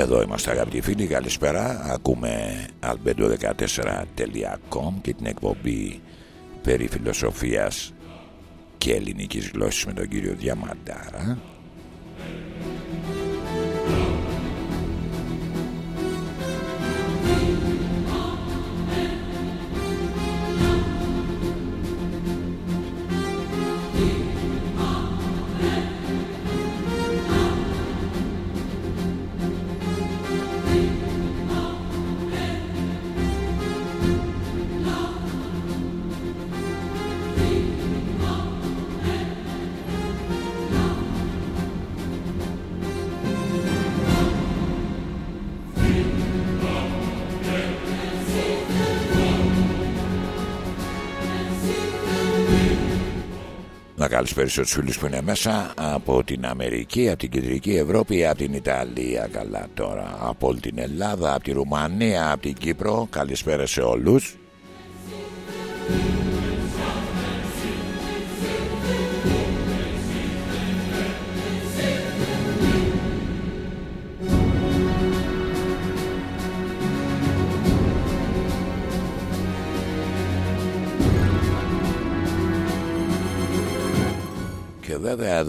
Εδώ είμαστε αγαπητοί φίλοι, καλησπέρα. Ακούμε albedo14.com και την εκπομπή περί φιλοσοφίας και ελληνικής γλώσσης με τον κύριο Διαμαντάρα. Καλησπέρα στους φίλους που είναι μέσα από την Αμερική, από την Κεντρική Ευρώπη, από την Ιταλία καλά τώρα, από όλη την Ελλάδα, από τη Ρουμανία, από την Κύπρο. Καλησπέρα σε όλους.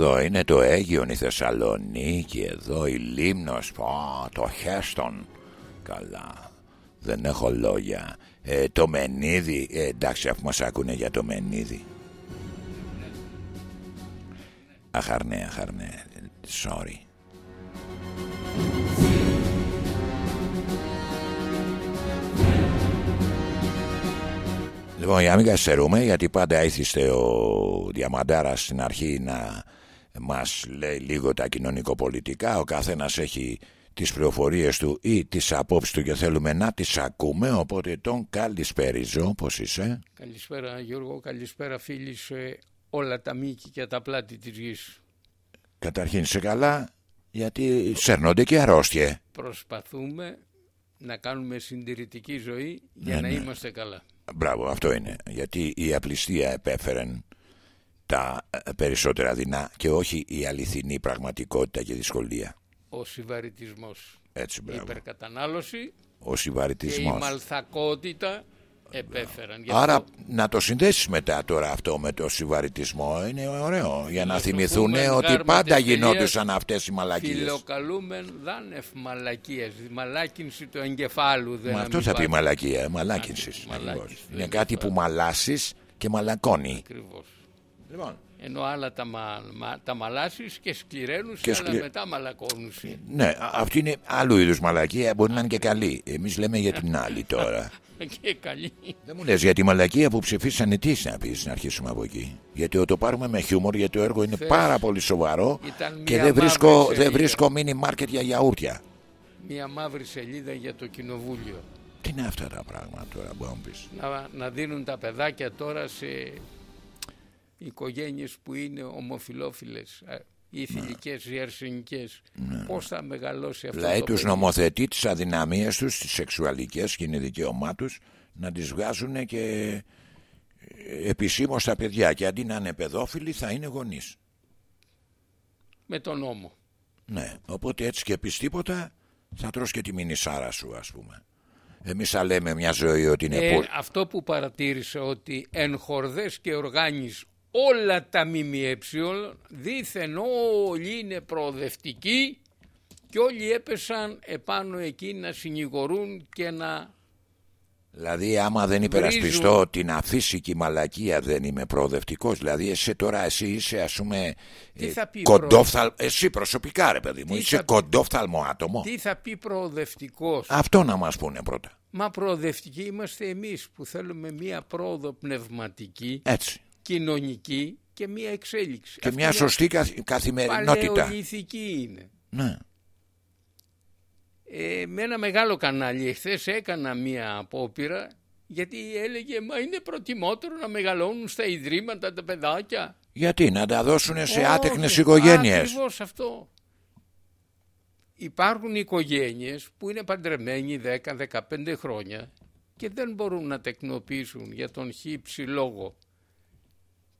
Εδώ είναι το Αίγιον η Θεσσαλονίκη Εδώ η Λίμνος πω, Το Χέστον. Καλά Δεν έχω λόγια. Ε, Το Μενίδη ε, Εντάξει αφού μας ακούνε για το Μενίδη. Αχαρνέ αχαρνέ Sorry. Λοιπόν, για να μην καθυστερούμε, γιατί πάντα ήθιστε ο Διαμαντάρας στην αρχή να μας λέει λίγο τα κοινωνικοπολιτικά. Ο καθένας έχει τις πληροφορίες του ή τις απόψεις του και θέλουμε να τις ακούμε. Οπότε τον καλησπέριζω. Πώς είσαι; Καλησπέρα Γιώργο, καλησπέρα φίλοι σε όλα τα μήκη και τα πλάτη της γης. Καταρχήν σε καλά, γιατί σέρνονται και αρρώστιε. Προσπαθούμε να κάνουμε συντηρητική ζωή για ναι, να ναι. είμαστε καλά. Μπράβο, αυτό είναι. Γιατί η απληστία επέφερε τα ε, περισσότερα δεινά και όχι η αληθινή πραγματικότητα και δυσκολία. Ο συμβαριτισμός. Έτσι, μπράβο. Η υπερκατανάλωση. Ο συμβαριτισμός. Και η μαλθακότητα επέφεραν. Άρα να το συνδέσεις μετά τώρα αυτό με το συμβαριτισμό είναι ωραίο για να θυμηθούν ότι πάντα γινόντουσαν αυτές οι μαλακίες. Φιλοκαλούμεν δάνευ μαλακίες. Μαλάκινση του εγκεφάλου. Δεν Μα αυτό θα πει μαλακία. Μαλάκινσης. Είναι κάτι που μαλάσεις και μαλακώνει. Ακριβώς. Λοιπόν. Ενώ άλλα τα, μα, τα μαλάσεις και σκληραίνουν και αλλά μετά μαλακώνουν. Ναι, αυτή είναι άλλου είδους μαλακία, μπορεί να είναι και καλή. Εμείς λέμε για την άλλη τώρα. και καλή. Δεν μου λες για τη μαλακία που ψηφίσανε τι να πεις να αρχίσουμε από εκεί. Γιατί το πάρουμε με χιούμορ, γιατί το έργο είναι πάρα πολύ σοβαρό και δεν βρίσκω, δεν βρίσκω μίνι μάρκετ για γιαούρτια. Μια μαύρη σελίδα για το κοινοβούλιο. Τι είναι αυτά τα πράγματα τώρα, μπορεί να Να, να δίνουν τα παιδάκια τώρα σε οικογένειες που είναι ομοφιλόφιλες οι θηλυκές, οι αρσενικές ναι. πώς θα μεγαλώσει αυτό δηλαδή τους νομοθετεί τις αδυναμίες τους τις σεξουαλικές και είναι δικαίωμά τους να τις βγάζουν και ε, επισήμως τα παιδιά. Και αντί να είναι παιδόφιλοι θα είναι γονείς. Με τον νόμο. Ναι, οπότε έτσι και πεις τίποτα θα τρως και τη μινισάρα σου ας πούμε. Εμείς θα λέμε μια ζωή ότι είναι ε, Αυτό που παρατήρησα ότι εν χορδές και οργάνεις όλα τα ΜΜΕ δήθεν όλοι είναι προοδευτικοί και όλοι έπεσαν επάνω εκεί να συνηγορούν και να Δηλαδή άμα δεν υπερασπιστώ την αφύσικη μαλακία δεν είμαι προοδευτικός. Δηλαδή εσύ τώρα εσύ είσαι ας πούμε ε, κοντόφθαλ... Εσύ προσωπικά ρε παιδί μου είσαι θα... κοντόφθαλμο άτομο. Τι θα πει προοδευτικός; Αυτό να μας πούνε πρώτα. Μα προοδευτικοί είμαστε εμείς που θέλουμε μία πρόοδο πνευματική. Έτσι κοινωνική και μια εξέλιξη. Και μια σωστή καθημερινότητα. Παλαιοληθική είναι. Ναι. Ε, με ένα μεγάλο κανάλι εχθές έκανα μια απόπειρα γιατί έλεγε μα είναι προτιμότερο να μεγαλώνουν στα ιδρύματα τα παιδάκια. Γιατί να τα δώσουν σε άτεχνες οικογένειες; Ακριβώς αυτό. Υπάρχουν οικογένειες που είναι παντρεμένοι 10-15 χρόνια και δεν μπορούν να τεκνοποιήσουν για τον χύψη λόγο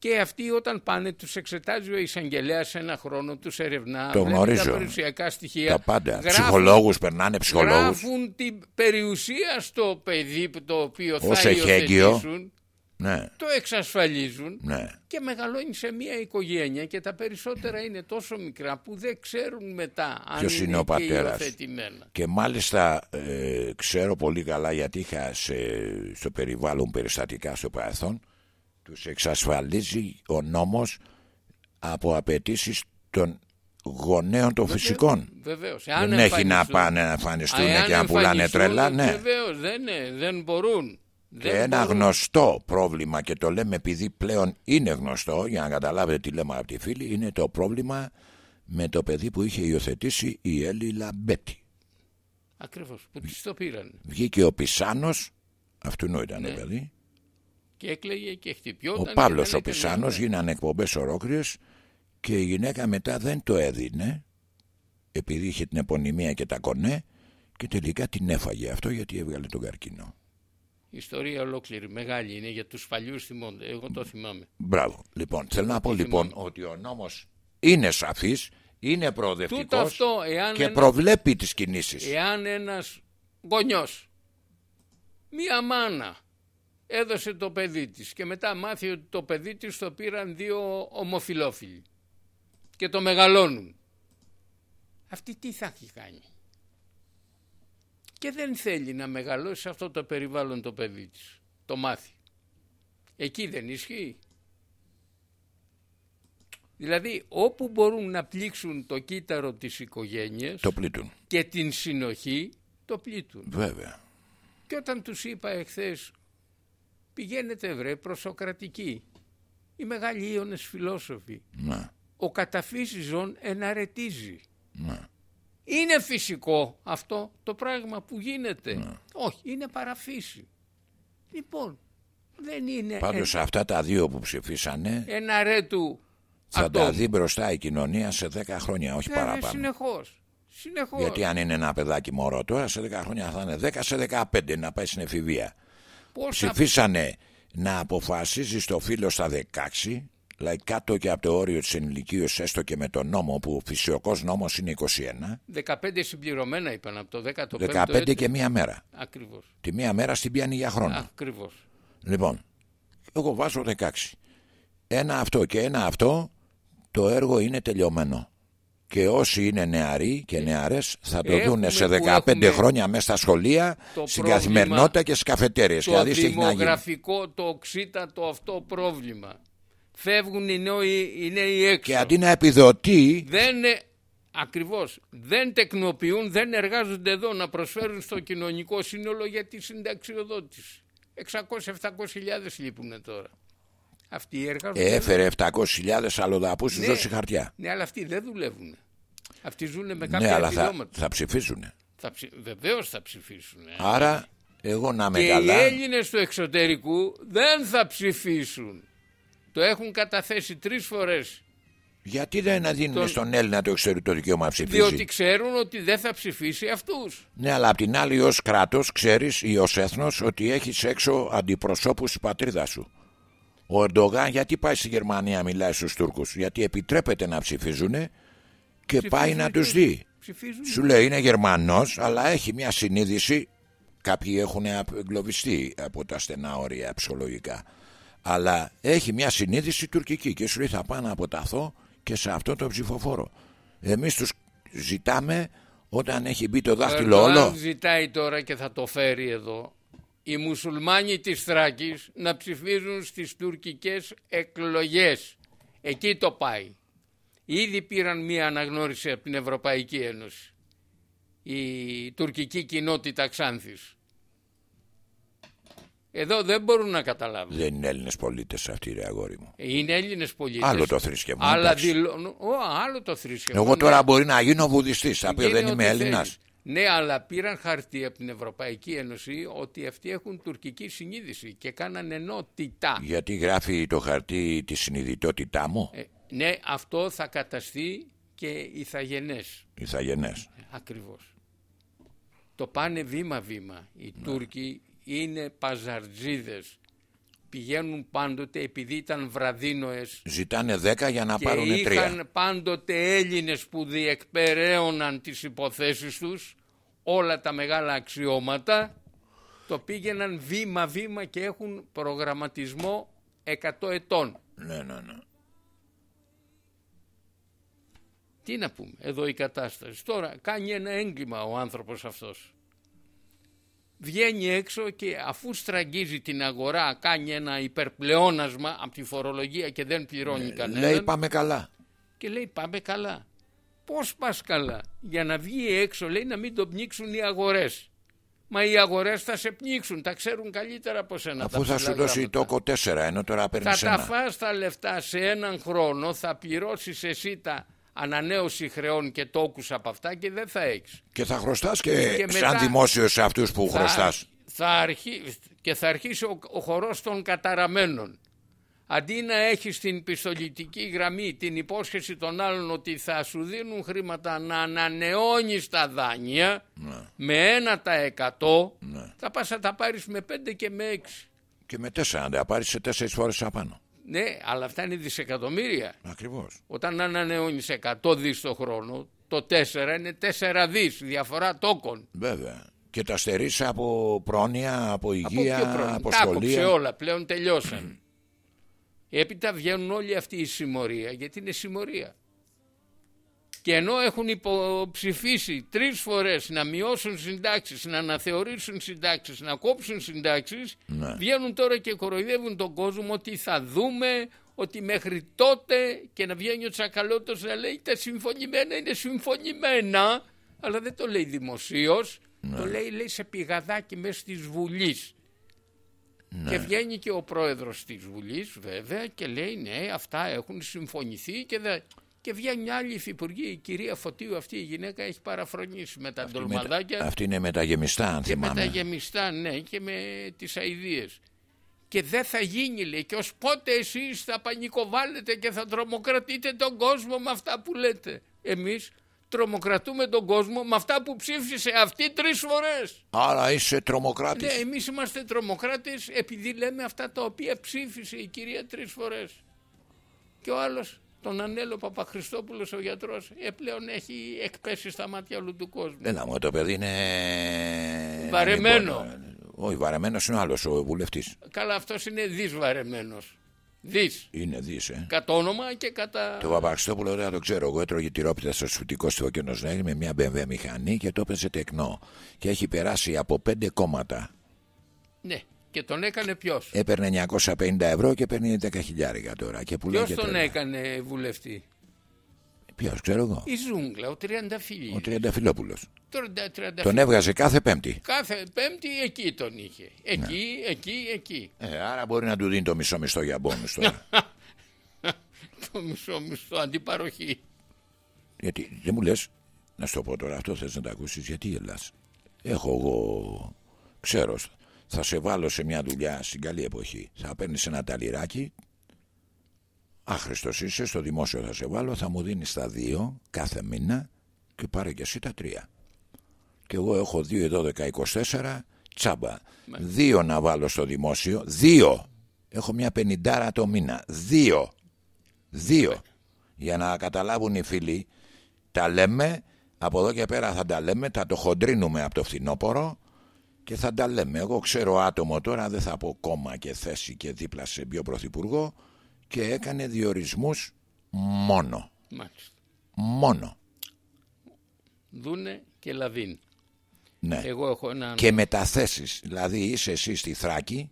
Και αυτοί όταν πάνε τους εξετάζει ο εισαγγελέας ένα χρόνο, τους ερευνά, το γνωρίζω. τα περιουσιακά στοιχεία. Τα πάντα. Γράφουν, ψυχολόγους περνάνε ψυχολόγους. Γράφουν την περιουσία στο παιδί το οποίο Ως θα υιοθετήσουν. Ναι. Το εξασφαλίζουν ναι. και μεγαλώνει σε μια οικογένεια και τα περισσότερα είναι τόσο μικρά που δεν ξέρουν μετά αν Ποιος είναι, ο πατέρας. Και μάλιστα ε, ξέρω πολύ καλά γιατί είχα σε, στο περιβάλλον περιστατικά στο παρελθόν τους εξασφαλίζει ο νόμος από απαιτήσεις των γονέων των φυσικών. Βεβαίως. Δεν έχει να πάνε να εμφανιστούν και να πουλάνε τρέλα. Ναι. Βεβαίως δεν, δεν μπορούν. Και ένα γνωστό πρόβλημα και το λέμε επειδή πλέον είναι γνωστό για να καταλάβετε τι λέμε από τη φίλη είναι το πρόβλημα με το παιδί που είχε υιοθετήσει η Έλλη Λαμπέτη. Ακριβώς, που της το πήραν. Βγήκε ο Πισάνος, αυτού ήταν ναι. το παιδί. Και έκλαιγε και χτυπιόταν. Ο Παύλος ο Πισάνος ναι. γίνανε εκπομπές ολόκληρες και η γυναίκα μετά δεν το έδινε επειδή είχε την επωνυμία και τα κονέ και τελικά την έφαγε αυτό γιατί έβγαλε τον καρκίνο ιστορία ολόκληρη, μεγάλη είναι για τους παλιούς θυμώνται. Εγώ το θυμάμαι. Μπράβο. Λοιπόν, θέλω να πω λοιπόν ότι ο νόμος είναι σαφής, είναι προοδευτικός και προβλέπει τις κινήσεις. Εάν ένας γονιός, μία μάνα έδωσε το παιδί της και μετά μάθει ότι το παιδί της το πήραν δύο ομοφιλόφιλοι και το μεγαλώνουν. Αυτή τι θα έχει κάνει; Και δεν θέλει να μεγαλώσει αυτό το περιβάλλον το παιδί της. Το μάθει. Εκεί δεν ισχύει. Δηλαδή όπου μπορούν να πλήξουν το κύτταρο της οικογένειας το πλήττουν. και την συνοχή το πλήττουν. Βέβαια. Και όταν τους είπα εχθές πηγαίνετε βρε προσοκρατικοί οι μεγάλοι Ιώνες φιλόσοφοι. Να. Ο καταφύσιζον εναρετίζει. Να. Είναι φυσικό αυτό το πράγμα που γίνεται. Ναι. Όχι, είναι παραφύση. Λοιπόν, δεν είναι... Πάντως αυτά τα δύο που ψηφίσανε... Ένα ρε του... Θα τα δει μπροστά η κοινωνία σε 10 χρόνια, όχι Βέβαια, παραπάνω. Συνεχώς. Συνεχώς. Γιατί αν είναι ένα παιδάκι μωρό τώρα, σε 10 χρόνια θα είναι 10 σε 15 να πάει στην εφηβεία. Ψηφίσανε να αποφασίζει το φίλο στα 16 δηλαδή κάτω και από το όριο της ενηλικίωσης έστω και με τον νόμο που ο φυσιοκός νόμος είναι 21 15 συμπληρωμένα είπαν από το 15 15 και μία μέρα. Ακριβώς. Τη μία μέρα στην πιάνει για χρόνο. Ακριβώς. Λοιπόν, εγώ βάζω 16 Ένα αυτό και ένα αυτό το έργο είναι τελειωμένο και όσοι είναι νεαροί και νεαρές θα το δουν σε 15 χρόνια μέσα στα σχολεία, στην καθημερινότητα και στις καφετέρειες. Το δηλαδή δημογραφικό, το οξύτατο αυτό πρόβλημα φεύγουν οι νέοι, οι νέοι έξω. Και αντί να επιδοτεί... Δεν, ακριβώς, δεν τεκνοποιούν, δεν εργάζονται εδώ να προσφέρουν στο κοινωνικό σύνολο για τη συνταξιοδότηση. 600-700 χιλιάδες λείπουν τώρα. Αυτοί εργάζονται. Ε, έφερε 700 χιλιάδες αλλοδαπού ναι, δώσει χαρτιά. Ναι, αλλά αυτοί δεν δουλεύουν. Αυτοί ζουν με κάποια ναι, αλλά θα, θα ψηφίσουν. Θα ψη... Βεβαίως θα ψηφίσουν. Άρα εγώ να με και καλά. οι Έλληνες του εξωτερικού δεν θα ψηφίσουν. Το έχουν καταθέσει τρεις φορές. Γιατί δεν δίνουν τον... στον Έλληνα το εξωτερικό δικαίωμα να ψηφίσει; Διότι ξέρουν ότι δεν θα ψηφίσει αυτούς. Ναι, αλλά απ' την άλλη ως κράτος ξέρεις ή ως έθνος ότι έχεις έξω αντιπροσώπους της πατρίδας σου. Ο Ερντογάν γιατί πάει στη Γερμανία μιλάει στους Τούρκους; Γιατί επιτρέπεται να ψηφίζουν και πάει να τους δει. Ψηφίζουν. Σου λέει είναι Γερμανός αλλά έχει μια συνείδηση. Κάποιοι έχουν εγκλωβιστεί από τα στενά όρια ψυχολογικά αλλά έχει μια συνείδηση τουρκική και σου λέει θα πάω να αποταθώ και σε αυτό το ψηφοφόρο. Εμείς τους ζητάμε όταν έχει μπει το δάχτυλο όλο. Αν ζητάει τώρα και θα το φέρει εδώ οι μουσουλμάνοι της Θράκης να ψηφίζουν στις τουρκικές εκλογές. Εκεί το πάει. Ήδη πήραν μία αναγνώριση από την Ευρωπαϊκή Ένωση. Η τουρκική κοινότητα Ξάνθης. Εδώ δεν μπορούν να καταλάβουν. Δεν είναι Έλληνες πολίτες αυτοί, ρε αγόρι μου. Είναι Έλληνες πολίτες. Άλλο το θρησκευμό. Αλλά δηλώνουν. Ο, άλλο το θρησκευμό. Εγώ τώρα ναι. μπορεί να γίνω βουδιστής. Θα πει δεν είμαι Έλληνας. Ναι, αλλά πήραν χαρτί από την Ευρωπαϊκή Ένωση ότι αυτοί έχουν τουρκική συνείδηση και κάνανε ενότητα. Γιατί γράφει το χαρτί τη συνειδητότητά μου; Ε, ναι, αυτό θα καταστεί και ηθαγενές. Ηθαγενές. Ακριβώς. Το πάνε βήμα-βήμα. Οι ναι. Τούρκοι είναι παζαρτζίδες. Πηγαίνουν πάντοτε επειδή ήταν βραδίνοες Ζητάνε 10 για να και πάρουν 3. είχαν πάντοτε Έλληνες που διεκπεραίωναν τις υποθέσεις τους όλα τα μεγάλα αξιώματα το πήγαιναν βήμα-βήμα και έχουν προγραμματισμό 100 ετών. Ναι, ναι, ναι. Τι να πούμε, εδώ η κατάσταση. Τώρα κάνει ένα έγκλημα ο άνθρωπος αυτός. Βγαίνει έξω και αφού στραγγίζει την αγορά κάνει ένα υπερπλεόνασμα από τη φορολογία και δεν πληρώνει Ε, κανέναν. Λέει πάμε καλά. Και λέει πάμε καλά. Πώς πας καλά; Για να βγει έξω λέει να μην τον πνίξουν οι αγορές. Μα οι αγορές θα σε πνίξουν, τα ξέρουν καλύτερα από σένα. Αφού τα θα σου ψηλά δώσει γράμματα. τόκο 4 ενώ τώρα παίρνεις Θα τα ένα. φας τα λεφτά σε έναν χρόνο, θα πληρώσεις εσύ τα ανανέωση χρεών και τόκους από αυτά και δεν θα έχεις. Και θα χρωστάς και, Και σαν μετά- δημόσιος σε αυτούς που χρωστάς. Θα αρχί... Και θα αρχίσει ο, ο χορός των καταραμένων. Αντί να έχεις την πιστολιτική γραμμή, την υπόσχεση των άλλων ότι θα σου δίνουν χρήματα να ανανεώνεις τα δάνεια Ναι. με 1% θα πας να τα πάρεις με 5 και με 6. Και με 4 να τα πάρεις σε 4 φορές απάνω. Ναι, αλλά αυτά είναι δισεκατομμύρια. Ακριβώς. Όταν ανανεώνεις 100 δις το χρόνο, το 4 είναι 4 δις, διαφορά τόκων. Βέβαια. Και τα στερείς από πρόνοια, από υγεία, από πιο πρώτο. από Τα άκοψε σχολεία. όλα, πλέον τελειώσαν. Έπειτα βγαίνουν όλοι αυτοί η συμμορία, γιατί είναι συμμορία. Και ενώ έχουν υποψηφίσει τρεις φορές να μειώσουν συντάξεις, να αναθεωρήσουν συντάξεις, να κόψουν συντάξεις, Ναι. βγαίνουν τώρα και κοροϊδεύουν τον κόσμο ότι θα δούμε, ότι μέχρι τότε και να βγαίνει ο Τσακαλώτος να λέει τα συμφωνημένα είναι συμφωνημένα, αλλά δεν το λέει δημοσίως, το λέει, λέει σε πηγαδάκι μέσα της Βουλής. Και βγαίνει και ο πρόεδρος της Βουλής βέβαια και λέει ναι αυτά έχουν συμφωνηθεί και, δε... και βγαίνει άλλη υφυπουργή η κυρία Φωτίου αυτή η γυναίκα έχει παραφρονήσει με τα ντολμαδάκια Αυτή είναι με τα γεμιστά αν και με θυμάμαι. τα γεμιστά ναι και με τις αηδίες. Και δεν θα γίνει λέει και ως πότε εσείς θα πανικοβάλλετε και θα τρομοκρατείτε τον κόσμο με αυτά που λέτε. Εμείς τρομοκρατούμε τον κόσμο με αυτά που ψήφισε αυτή τρεις φορές. Άρα είσαι τρομοκράτης. Ναι, εμείς είμαστε τρομοκράτες επειδή λέμε αυτά τα οποία ψήφισε η κυρία τρεις φορές. Και ο άλλος, τον Ανέλο Παπαχριστόπουλος, ο γιατρός, ε, πλέον έχει εκπέσει στα μάτια όλου του κόσμου. Έλα μου, το παιδί είναι... Βαρεμένο. Λοιπόν, όχι, βαρεμένος είναι ο άλλος, ο βουλευτής. Καλά, αυτός είναι δυσβαρεμένος. Δις. Είναι δις, ε. Κατά όνομα και κατά... Το Παπαξιτόπουλο δεν το ξέρω. Εγώ έτρωγε τυρόπιτα στο σφουτικό στο Όκενο Νέγρη με μια BMW μηχανή και το έπαιζε τεκνό. Και έχει περάσει από πέντε κόμματα. Ναι, και τον έκανε ποιος; Έπαιρνε 950 ευρώ και παίρνει 10 χιλιάρικα τώρα. Και πουλάει Ποιος και τον τρέλα. έκανε βουλευτή; Ποιος, ξέρω εγώ. Η Ζούγκλα, ο Τριανταφυλλίδης. Ο Τριανταφυλόπουλο. Τώρα, Τριανταφυλλίδης. Τον έβγαζε κάθε Πέμπτη. Κάθε πέμπτη εκεί τον είχε. Εκεί, Ναι. εκεί, εκεί. Ε, άρα μπορεί να του δίνει το μισό μισθό για μπόνους τώρα. το μισό μισθό αντιπαροχή. γιατί δεν μου λες, να σου το πω τώρα, αυτό θες να το ακούσεις, γιατί γελάς. Έχω εγώ, ξέρω, θα σε βάλω σε μια δουλειά στην καλή εποχή. Θα παίρνεις ένα ταλιράκι, άχρηστος είσαι, στο δημόσιο θα σε βάλω, θα μου δίνεις τα δύο κάθε μήνα και πάρε και εσύ τα τρία. Και εγώ έχω 2, 12, 24, τσάμπα. Δύο να βάλω στο δημόσιο, δύο. Έχω μια πενιντάρα το μήνα. Δύο. Δύο. Για να καταλάβουν οι φίλοι, τα λέμε, από εδώ και πέρα θα τα λέμε, θα το χοντρίνουμε από το φθινόπωρο και θα τα λέμε. Εγώ ξέρω άτομο τώρα, δεν θα πω κόμμα και θέση και δίπλα σε ποιο πρωθυπουργό και έκανε διορισμούς μόνο. Μάλιστα. Μόνο. Δούνε και Λαβίν. Ναι. Εγώ έχω έναν. Και μεταθέσεις. Δηλαδή είσαι εσύ στη Θράκη,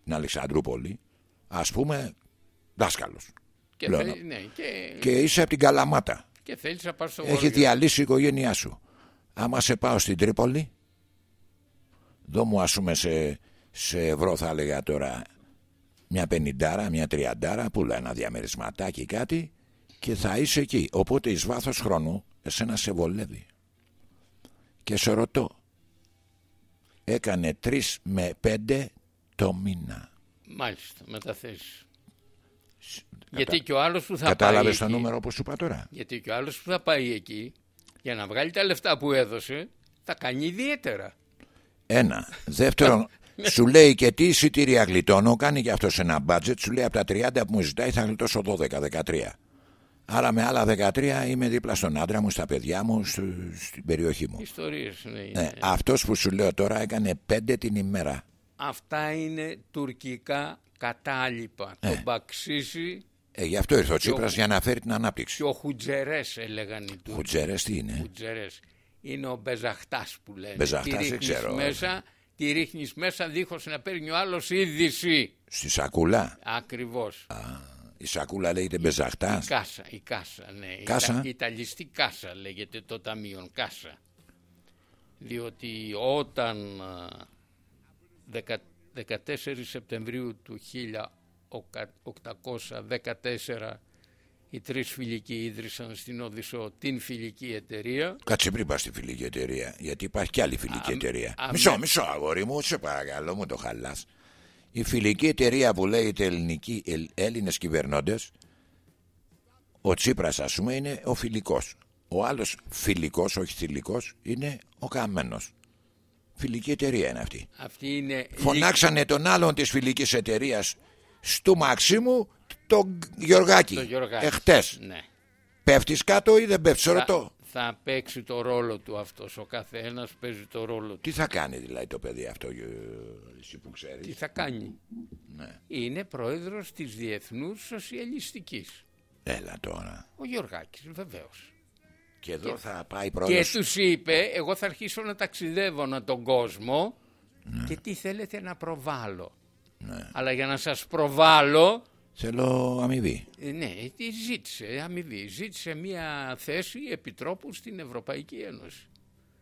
στην Αλεξανδρούπολη, ας πούμε δάσκαλος. και, πλέον. θέλ- ναι, και, Και είσαι από την Καλαμάτα. και θέλεις να πας στο Έχει Βόλιο. διαλύσει η οικογένειά σου. Άμα σε πάω στην Τρίπολη, δω μου ας πούμε σε, σε ευρώ θα έλεγα τώρα μια πενιντάρα, μια τριαντάρα, πουλά ένα διαμερισματάκι κάτι και θα είσαι εκεί. Οπότε εις βάθος χρόνου εσένα σε βολεύει. Και σε ρωτώ, έκανε τρεις με πέντε το μήνα. Μάλιστα, μεταθέσεις. Γιατί και ο άλλος που θα Κατάλαβες πάει το εκεί, νούμερο που σου είπα τώρα; Γιατί και ο άλλος που θα πάει εκεί, για να βγάλει τα λεφτά που έδωσε, θα κάνει ιδιαίτερα. Ένα. Δεύτερον, σου λέει και τι εισιτήρια γλιτώνω, κάνει και αυτός ένα μπάτζετ, σου λέει από τα 30 που μου ζητάει θα γλιτώσω 12-13. Άρα με άλλα 13 είμαι δίπλα στον άντρα μου, στα παιδιά μου, στην περιοχή μου. Ιστορίες, ναι. ναι. Αυτός που σου λέω τώρα έκανε 5 την ημέρα. Αυτά είναι τουρκικά κατάλοιπα. Ναι. Τον Μπαξίση ε, γι' αυτό ήρθε ο Τσίπρας για να φέρει την ανάπτυξη. Και ο Χουτζερές έλεγαν οι Τούρκοι. Χουτζερές τι είναι; Χουτζερές. Είναι ο Μπεζαχτάς που λένε. Μπεζαχτάς δεν ξέρω. Μέσα, τη ρίχνεις μέσα δίχως να παίρνει ο άλλος είδηση. Στη σακούλα. Ακριβώς. Η σακούλα λέγεται Μπεζαχτάς. Η κάσα, η κάσα, ναι. Κάσα. Η Ιταλιστή κάσα λέγεται το ταμείο. Κάσα. Διότι όταν 14 Σεπτεμβρίου του 1814 οι τρεις φιλικοί ίδρυσαν στην Οδυσσό την φιλική εταιρεία. Κάτσε πριν πας στη φιλική εταιρεία, γιατί υπάρχει κι άλλη φιλική α, εταιρεία. Α, μισό, μισό αγόρι μου, σε παρακαλώ μου το χαλάς. Η φιλική εταιρεία που λέγεται ελληνική, Έλληνες κυβερνώντες, ο Τσίπρας ας πούμε είναι ο φιλικός. Ο άλλος φιλικός, όχι θηλυκός, είναι ο καμένος. Φιλική εταιρεία είναι αυτή. αυτή είναι... Φωνάξανε τον άλλον της φιλικής εταιρείας στο Μαξίμου το Γιωργάκη. Το Γιωργάκη. Εχθές. Ναι. Πέφτεις κάτω ή δεν πέφτεις, θα, ρωτώ. Θα παίξει το ρόλο του αυτός. Ο καθένας παίζει το ρόλο του. Τι θα κάνει δηλαδή το παιδί αυτό, εσύ που ξέρεις; Τι θα κάνει; Ναι. Είναι πρόεδρος της Διεθνούς Σοσιαλιστικής. Έλα τώρα. Ο Γιωργάκης, βεβαίως. Και εδώ θα πάει πρόεδρος. Και τους είπε, εγώ θα αρχίσω να ταξιδεύω να τον κόσμο ναι. και τι θέλετε να προβάλλω. Ναι. Αλλά για να σας προβάλλω... Θέλω αμοιβή. Ε, ναι, τι ζήτησε αμοιβή. Ζήτησε μια θέση επιτρόπου στην Ευρωπαϊκή Ένωση.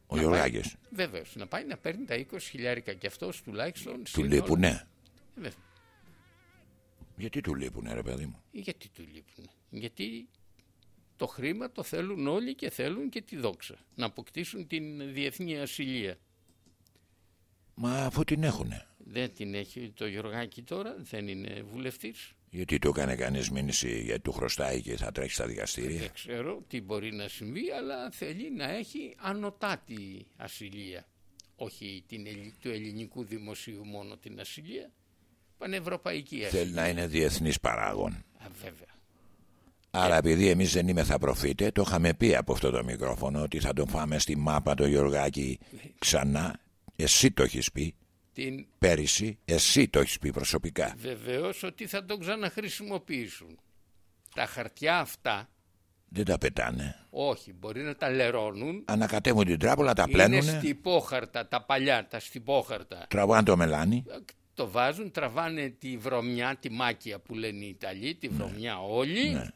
Ο Γιωργάκης. Βεβαίως. Να πάει να παίρνει τα 20 χιλιάρικα και αυτός τουλάχιστον. Του λείπουνε. Βέβαια. Γιατί του λείπουνε, ρε παιδί μου; Γιατί του λείπουνε; Γιατί το χρήμα το θέλουν όλοι και θέλουν και τη δόξα. Να αποκτήσουν την διεθνή ασυλία. Μα αφού την έχουνε. Δεν την έχει το Γιωργάκη τώρα, δεν είναι βουλευτής. Γιατί το έκανε κανείς μήνυση γιατί του χρωστάει και θα τρέχει στα δικαστήρια; Δεν ξέρω τι μπορεί να συμβεί, αλλά θέλει να έχει ανωτάτη ασυλία. Όχι την, του ελληνικού δημοσίου μόνο την ασυλία, πανευρωπαϊκή ασυλία. Θέλει να είναι διεθνής παράγων. Α, βέβαια. Άρα επειδή εμείς δεν είμαι θα προφήτε, το είχαμε πει από αυτό το μικρόφωνο ότι θα τον φάμε στη μάπα το Γιωργάκη ξανά. Εσύ το έχεις πει την... πέρυσι, εσύ το έχεις πει προσωπικά. Βεβαίως ότι θα τον ξαναχρησιμοποιήσουν. Τα χαρτιά αυτά. Δεν τα πετάνε. Όχι, μπορεί να τα λερώνουν. Ανακατεύουν την τράπουλα, τα πλένουν. Είναι στυπόχαρτα, τα παλιά, τα στυπόχαρτα. Τραβάνε το μελάνι. Το βάζουν, τραβάνε τη βρωμιά, τη μάκια που λένε οι Ιταλοί, τη ναι. βρωμιά όλοι ναι.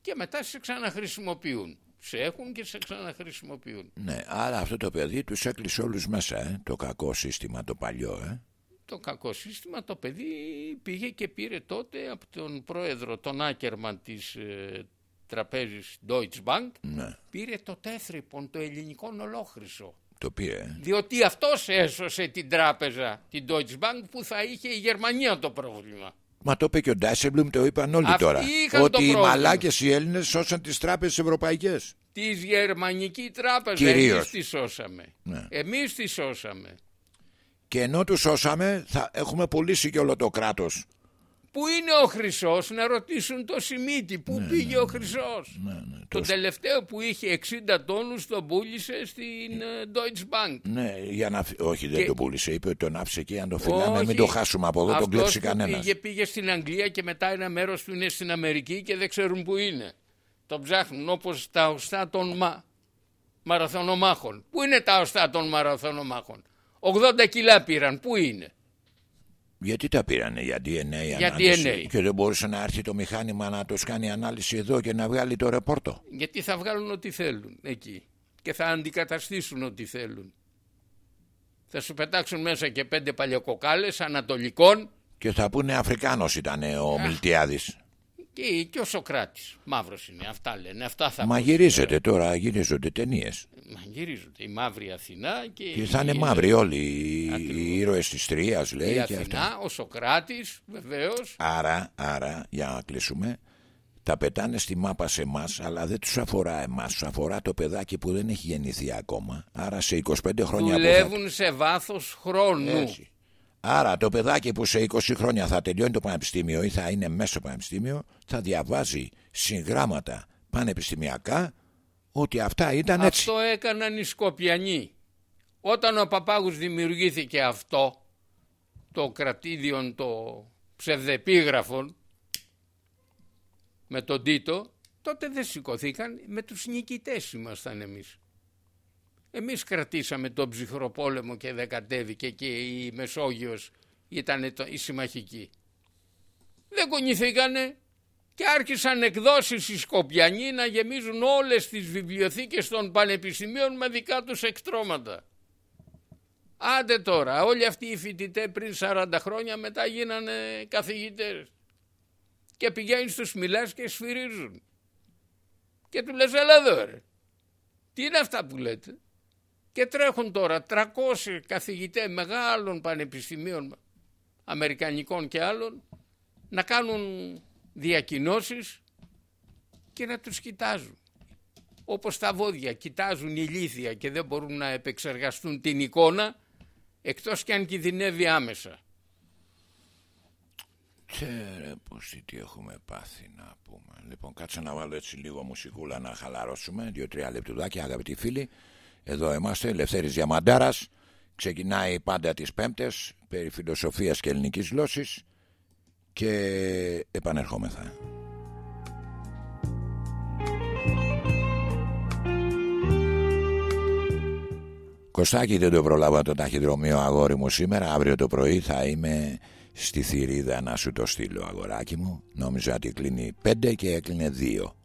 και μετά σε ξαναχρησιμοποιούν σε έχουν και σε ξαναχρησιμοποιούν. Ναι, άρα αυτό το παιδί τους έκλεισε όλους μέσα, ε, το κακό σύστημα το παλιό. Ε. Το κακό σύστημα το παιδί πήγε και πήρε τότε από τον πρόεδρο τον Άκερμαν της ε, τραπέζης Deutsche Bank ναι. πήρε το τέθρυπον, το ελληνικό ολόχρυσο. Το πήρε. Διότι αυτός έσωσε την τράπεζα, την Deutsche Bank που θα είχε η Γερμανία το πρόβλημα. Μα το είπε και ο Ντάσεμπλουμ, το είπαν όλοι Αυτοί τώρα. Ότι οι μαλάκες οι Έλληνες σώσαν τις τράπεζες ευρωπαϊκές. Τη γερμανική τράπεζα εμείς τη σώσαμε. Ναι. Εμείς τη σώσαμε. Και ενώ τους σώσαμε, θα έχουμε πουλήσει και όλο το κράτος. Πού είναι ο Χρυσός, να ρωτήσουν το Σιμίτι, πού ναι, πήγε ναι, ο Χρυσός. Ναι, ναι, το τελευταίο που είχε 60 τόνους τον πούλησε στην ε, Deutsche Bank. Ναι, για να... όχι δεν το πούλησε, είπε ότι τον άφησε εκεί αν το φυλάμε, μην το χάσουμε από εδώ, τον κλέψει κανένας. Πήγε, πήγε στην Αγγλία και μετά ένα μέρος του είναι στην Αμερική και δεν ξέρουν που είναι. Το ψάχνουν όπως τα οστά των μα... μαραθωνομάχων. Πού είναι τα οστά των μαραθωνομάχων; 80 κιλά πήραν, πού είναι; Γιατί τα πήρανε, για DNA για DNA. Και δεν μπορούσε να έρθει το μηχάνημα να το κάνει ανάλυση εδώ και να βγάλει το ρεπόρτο; Γιατί θα βγάλουν ό,τι θέλουν εκεί. Και θα αντικαταστήσουν ό,τι θέλουν. Θα σου πετάξουν μέσα και πέντε παλιοκοκάλες ανατολικών. Και θα πούνε Αφρικάνος ήταν ο Μιλτιάδης. Και, και ο Σοκράτης. Μαύρος είναι. Αυτά λένε. Αυτά θα Μα γυρίζεται τώρα, γυρίζονται ταινίες. Μα γυρίζονται. Η μαύρη Αθηνά και. Και θα είναι μαύροι όλοι. Οι ήρωες της Τρίας, λέει. Η Αθηνά, ο Σοκράτης, βεβαίως. Άρα, άρα, για να κλείσουμε, τα πετάνε στη μάπα σε εμάς, αλλά δεν τους αφορά εμάς. Τους αφορά το παιδάκι που δεν έχει γεννηθεί ακόμα. Άρα σε 25 χρόνια Δουλεύουν θα... σε βάθος χρόνου. Έτσι. Άρα το παιδάκι που σε 20 χρόνια θα τελειώνει το πανεπιστήμιο ή θα είναι μέσα στο πανεπιστήμιο θα διαβάζει συγγράμματα πανεπιστημιακά ότι αυτά ήταν έτσι. Αυτό έκαναν οι Σκοπιανοί. Όταν ο Παπάγους δημιουργήθηκε αυτό το κρατήδιον το ψευδεπίγραφων με τον Τίτο τότε δεν σηκωθήκαν με τους νικητές ήμασταν εμείς. Εμείς κρατήσαμε τον ψυχροπόλεμο και δεν κατέβηκε και η Μεσόγειος ήταν η συμμαχική. Δεν κονηθήκανε και άρχισαν εκδόσεις οι Σκοπιανοί να γεμίζουν όλες τις βιβλιοθήκες των πανεπιστημίων με δικά τους εκτρώματα. Άντε τώρα, όλοι αυτοί οι φοιτητέ πριν 40 χρόνια μετά γίνανε καθηγητές. Και πηγαίνεις στους μιλάς και σφυρίζουν. Και του λες έλα εδώ ρε. Τι είναι αυτά που λέτε; Και τρέχουν τώρα 300 καθηγητές μεγάλων πανεπιστημίων αμερικανικών και άλλων να κάνουν διακοινώσεις και να τους κοιτάζουν. Όπως τα βόδια κοιτάζουν ηλίθια και δεν μπορούν να επεξεργαστούν την εικόνα εκτός και αν κινδυνεύει άμεσα. Ξέρε πως τι έχουμε πάθει να πούμε. Λοιπόν κάτσε να βάλω έτσι λίγο μουσικούλα να χαλαρώσουμε. Δύο-τρία λεπτουδάκια αγαπητοί φίλοι. Εδώ είμαστε, Ελευθέρης Διαμαντάρας. Ξεκινάει πάντα τις Πέμπτες περί φιλοσοφίας και ελληνικής γλώσσης και επανερχόμεθα. Κωστάκι δεν το προλάβα το ταχυδρομείο αγόρι μου σήμερα Αύριο το πρωί θα είμαι στη θηρίδα να σου το στείλω αγοράκι μου Νόμιζα ότι κλείνει 5 και έκλεινε 2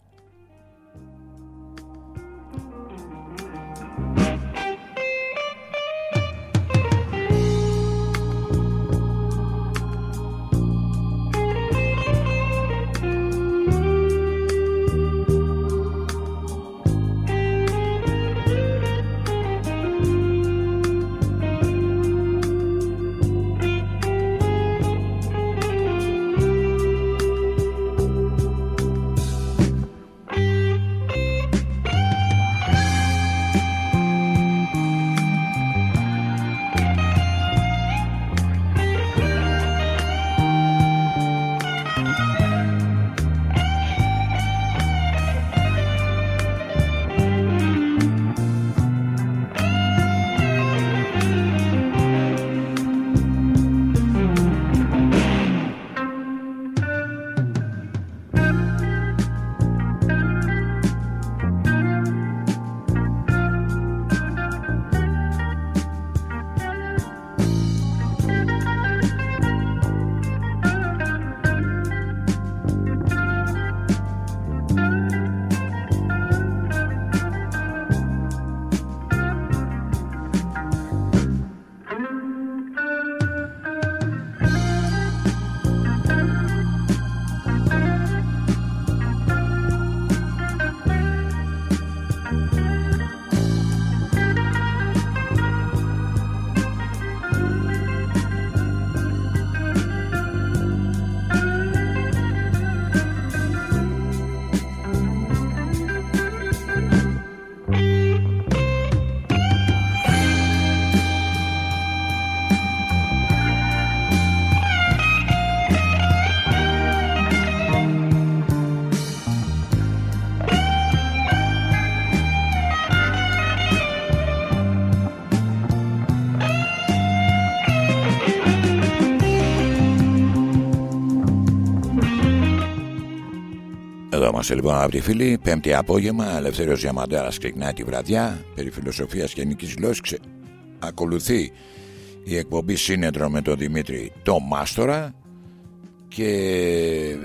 Ανακοίνωσε λοιπόν από τη φίλη, πέμπτη απόγευμα, Ελευθέριος Διαμαντέρας ξεκινάει τη βραδιά, περί φιλοσοφίας και νικής ακολουθεί η εκπομπή σύνεντρο με τον Δημήτρη το Μάστορα και ε,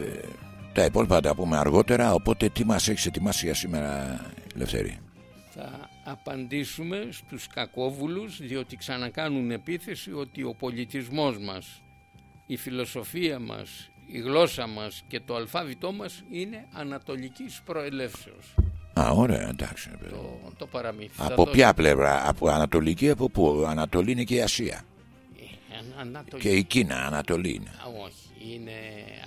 τα υπόλοιπα τα πούμε αργότερα, οπότε τι μας έχεις ετοιμάσει για σήμερα Ελευθερία. Θα απαντήσουμε στους κακόβουλους διότι ξανακάνουν επίθεση ότι ο πολιτισμός μας, η φιλοσοφία μας η γλώσσα μας και το αλφάβητό μας είναι ανατολικής προελεύσεως. Α, ωραία, εντάξει. Το, το παραμύθι. Από ποια πλευρά, από Ανατολική, από πού, Ανατολή είναι και η Ασία. Ε, ανατολική. Και η Κίνα, Ανατολή είναι. Α, όχι, είναι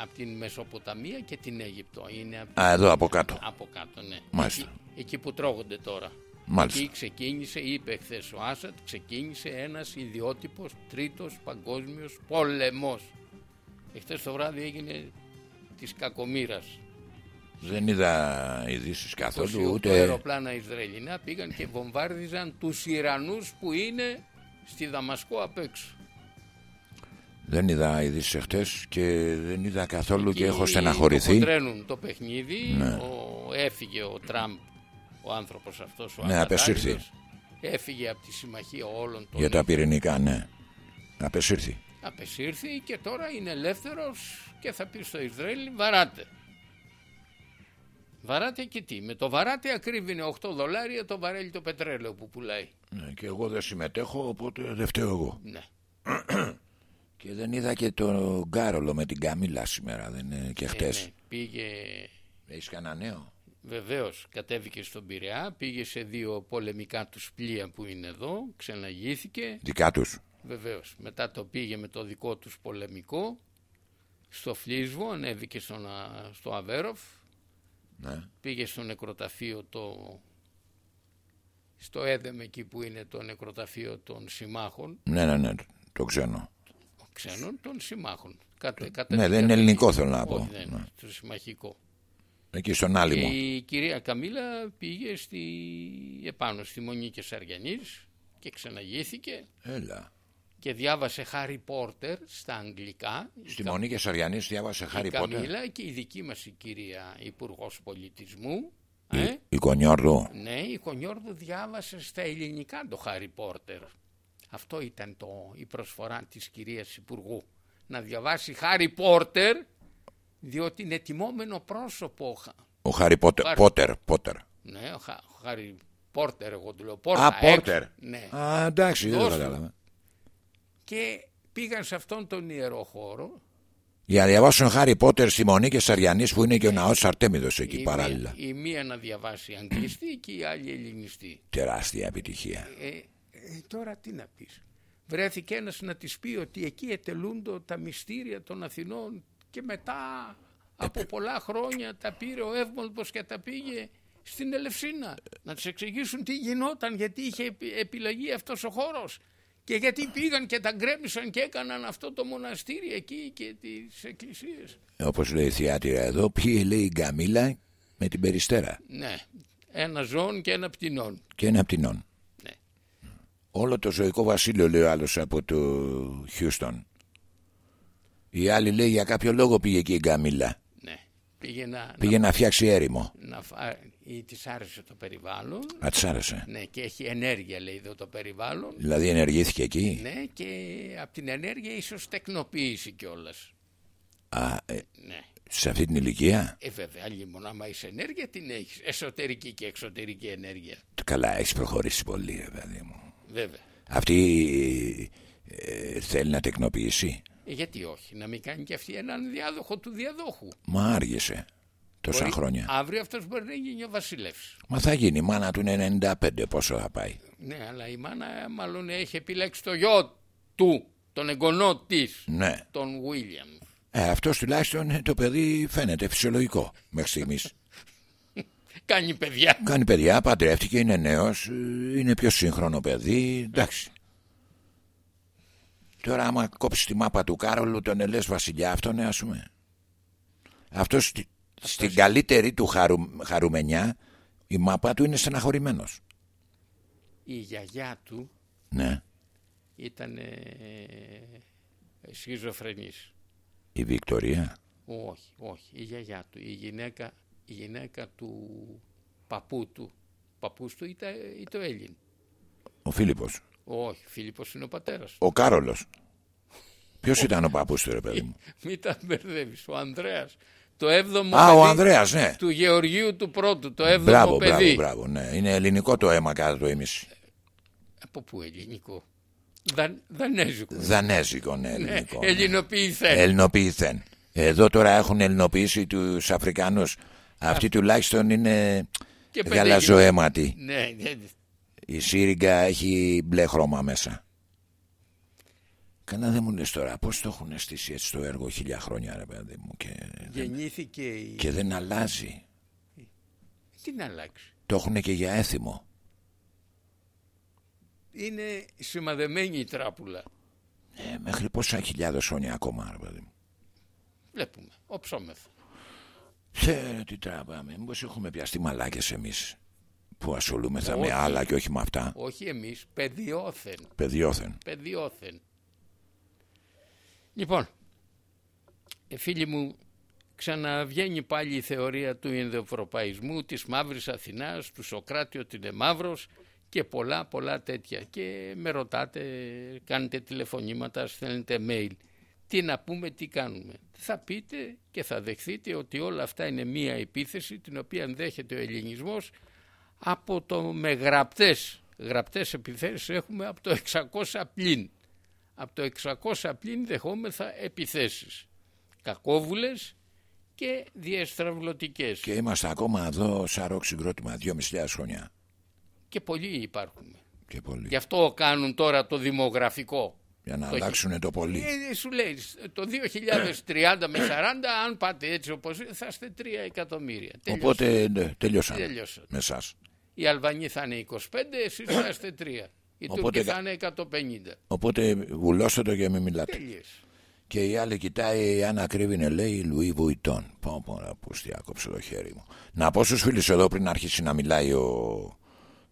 από την Μεσοποταμία και την Αίγυπτο. Είναι Α, εδώ από κάτω. Από κάτω, ναι. Μάλιστα. Εκεί, εκεί που τρώγονται τώρα. Μάλιστα. Εκεί ξεκίνησε, είπε χθες ο Άσαντ, ξεκίνησε ένας ιδιότυπος τρίτος παγκόσμιος πόλεμος. Εχθές το βράδυ έγινε της κακομήρας. Δεν είδα ειδήσεις καθόλου 28 ούτε. αεροπλάνα Ισραηλινά πήγαν και βομβάρδιζαν τους Ιρανούς που είναι στη Δαμασκό απ' έξω. Δεν είδα ειδήσεις εχθές και δεν είδα καθόλου και Εκεί έχω στεναχωρηθεί. Το κοντρένουν το παιχνίδι. Ναι. Ο, έφυγε ο Τραμπ, ο άνθρωπος αυτός, ο Ναι, απεσύρθη. ακατάλληλος. Έφυγε από τη συμμαχία όλων των... Για τα πυρηνικά, ναι. Απεσύρθη. Απεσύρθη και τώρα είναι ελεύθερος και θα πει στο Ισραήλ βαράτε. Βαράτε και τι. Με το βαράτε ακρίβει 8 δολάρια το βαρέλι το πετρέλαιο που πουλάει. Ναι, και εγώ δεν συμμετέχω, οπότε δεν φταίω εγώ. Ναι. Και δεν είδα και τον Γκάρολο με την Καμίλα σήμερα, δεν είναι και Ε, χτες. ναι. Πήγε Έχεις κανένα νέο; Βεβαίως κατέβηκε στον Πειραιά, πήγε σε δύο πολεμικά τους πλοία που είναι εδώ, ξεναγήθηκε. Δικά τους; Βεβαίως μετά το πήγε με το δικό τους πολεμικό στο Φλίσβο, ανέβηκε στον, Α- στο Αβέροφ, Ναι. πήγε στο νεκροταφείο το... στο Έδεμ εκεί που είναι το νεκροταφείο των συμμάχων, ναι, ναι, ναι, το ξέρω. ξένων των συμμάχων. Κατε, κατά Ναι, την δεν είναι κατοχή. ελληνικό θέλω να πω. Όχι, δεν Ναι. είναι, το συμμαχικό. Εκεί στον Και άλυμο. η κυρία Καμίλα πήγε στη, επάνω στη Μονή και Σαριανής και ξεναγήθηκε Έλα. Και διάβασε Χάρι Πόρτερ στα αγγλικά. Στη Η Κα- Μονή και Σαριανής διάβασε η Χάρι Πότερ. Καμίλα και η δική μας η κυρία Υπουργός Πολιτισμού. Η, Ε, η Κονιόρδου. ναι, η Κονιόρδου διάβασε στα ελληνικά το Χάρι Πόρτερ. Αυτό ήταν το, η προσφορά της κυρίας Υπουργού. Να διαβάσει Χάρι Πόρτερ διότι είναι τιμόμενο πρόσωπο. Ο Χάρι Πότερ. Χάρι. Πότερ. Πότερ. Ναι, ο Χα- ο Χάρι Πόρτερ εγώ του λέω. Πόρτα, Α, Πόρτερ. έξω. Ναι. Α, εντάξει, δεν το Δώσ' του. κατάλαβα. Και πήγαν σε αυτόν τον ιερό χώρο. Για να διαβάσουν Χάρι Πότερ στη Μονή και Σαριανής που είναι και ο ναός Αρτέμιδος εκεί η, παράλληλα. μία, η μία να διαβάσει αγγλιστή και η άλλη ελληνιστή. Τεράστια επιτυχία. Ε, ε, τώρα τι να πεις. Βρέθηκε ένας να της πει ότι εκεί ετελούνται τα μυστήρια των Αθηνών και μετά από πολλά χρόνια τα πήρε ο Εύμολπος και τα πήγε στην Ελευσίνα να της εξηγήσουν τι γινόταν γιατί είχε επι- επιλεγεί αυτός ο χώρος και γιατί πήγαν και τα γκρέμισαν και έκαναν αυτό το μοναστήρι εκεί και τις εκκλησίες. Όπως λέει η θεάτηρα εδώ, πήγε λέει η Γκαμίλα με την Περιστέρα Ναι, ένα ζώων και ένα πτηνών. και ένα πτηνών. Ναι. Όλο το ζωικό βασίλειο λέει ο άλλος από το Χιούστον. Η άλλη λέει για κάποιο λόγο πήγε εκεί η Γκαμίλα. Ναι. Πήγε να, Πήγε να φτιάξει έρημο. να, να φα... ή της άρεσε το περιβάλλον Α, της άρεσε. Ναι, και έχει ενέργεια λέει εδώ το περιβάλλον. Δηλαδή ενεργήθηκε εκεί; Ναι, και από την ενέργεια ίσως τεκνοποίηση κιόλας. Α, ε, Ναι. σε αυτή την ηλικία; Ε, βέβαια, λοιπόν, άμα είσαι ενέργεια, την έχεις. Εσωτερική και εξωτερική ενέργεια. Καλά, έχεις προχωρήσει πολύ, ρε παιδί μου. Βέβαια. Αυτή ε, θέλει να τεκνοποιήσει; Ε, γιατί όχι, να μην κάνει και αυτή έναν διάδοχο του διαδόχου. Μα άργησε τόσα Μπορεί- χρόνια. Αύριο αυτός μπορεί να γίνει ο βασιλεύς. Μα θα γίνει, η μάνα του είναι 95, πόσο θα πάει. Ναι, αλλά η μάνα μάλλον έχει επιλέξει το γιο του, τον εγγονό της, Ναι. τον Βίλιαμ. Ε, αυτός τουλάχιστον ε, το παιδί φαίνεται φυσιολογικό μέχρι στιγμής. Κάνει παιδιά. Κάνει παιδιά, παντρεύτηκε, είναι νέος, ε, είναι πιο σύγχρονο παιδί, εντάξει. Τώρα άμα κόψεις τη μάπα του Κάρολου τον ελες βασιλιά αυτόν ε, ας πούμε. Αυτός, στη- στην καλύτερη του χαρου, χαρουμενιά η μάπα του είναι στεναχωρημένος. Η γιαγιά του Ναι, ήταν ε, σχιζοφρενής. η Βικτωρία. Όχι, όχι. Η γιαγιά του, η γυναίκα, η γυναίκα του παππού του. Παππούς του ήταν, ήταν Έλλην. Ο Φίλιππος. Όχι, Φίλιππος είναι ο πατέρας. Ο Κάρολος. Ποιος ήταν ο παππούς του ρε παιδί μου; Μην τα μπερδεύεις. Ο Ανδρέας. Το έβδομο Α, παιδί ο Ανδρέας, ναι. του Γεωργίου του πρώτου. Το έβδομο Μπράβο, παιδί. μπράβο, μπράβο. Ναι. Είναι ελληνικό το αίμα κατά το ίμιση. Από πού ελληνικό; Δαν, δανέζικο. Δανέζικο, ναι, Ναι, ελληνικό. ναι. ελληνοποιηθέν. Ελληνοποιηθέν. Εδώ τώρα έχουν ελληνοποιήσει τους Αφρικανούς. Αυτοί τουλάχιστον είναι Και πέντε γαλαζοαίματοι. Ναι, ναι, Η Σύριγγα έχει μπλε χρώμα μέσα. Καλά δεν μου λες τώρα πώς το έχουν στήσει έτσι το έργο χίλια χρόνια ρε παιδί μου και, γεννήθηκε η... και δεν αλλάζει. Τι να αλλάξει; Το έχουν και για έθιμο. είναι σημαδεμένη η τράπουλα. Ε, μέχρι πόσα χιλιάδες χρόνια ακόμα, ρε παιδί Βλέπουμε, οψόμεθα. Ξέρε τι τραβάμε, μήπως έχουμε πιαστεί μαλάκες εμείς που ασχολούμεθα με άλλα και όχι με αυτά. Όχι εμείς, παιδιόθεν. Παιδιόθεν. Παιδιόθεν. Λοιπόν, ε, φίλοι μου, ξαναβγαίνει πάλι η θεωρία του Ινδοευρωπαϊσμού, της Μαύρης Αθηνάς, του Σοκράτη ότι είναι μαύρος και πολλά πολλά τέτοια. Και με ρωτάτε, κάνετε τηλεφωνήματα, στέλνετε mail. Τι να πούμε, τι κάνουμε. Θα πείτε και θα δεχθείτε ότι όλα αυτά είναι μία επίθεση την οποία δέχεται ο ελληνισμός από το με γραπτές, γραπτές επιθέσεις έχουμε από το 600 πλήν. Από το 600 πλήν δεχόμεθα επιθέσεις. Κακόβουλες και διαστραβλωτικές. Και είμαστε ακόμα εδώ σαν ροκ συγκρότημα 2.500 χρόνια. Και πολλοί υπάρχουν. Και πολλοί. Γι' αυτό κάνουν τώρα το δημογραφικό. Για να το αλλάξουν το πολύ. Ε, σου λέει το 2030 με 40 αν πάτε έτσι όπως θα είστε 3 εκατομμύρια. Οπότε ναι, τελειώσαν με εσάς. Οι Αλβανοί θα είναι 25, εσείς θα είστε 3. Οι Τούρκοι θα είναι 150. Οπότε βουλώστε το και μην μιλάτε. Τελείως. Και η άλλη κοιτάει αν ακρίβεινε λέει Λουί Βουιτών. Πω πω να πω άκοψε το χέρι μου. Να πω στους φίλους εδώ πριν αρχίσει να μιλάει ο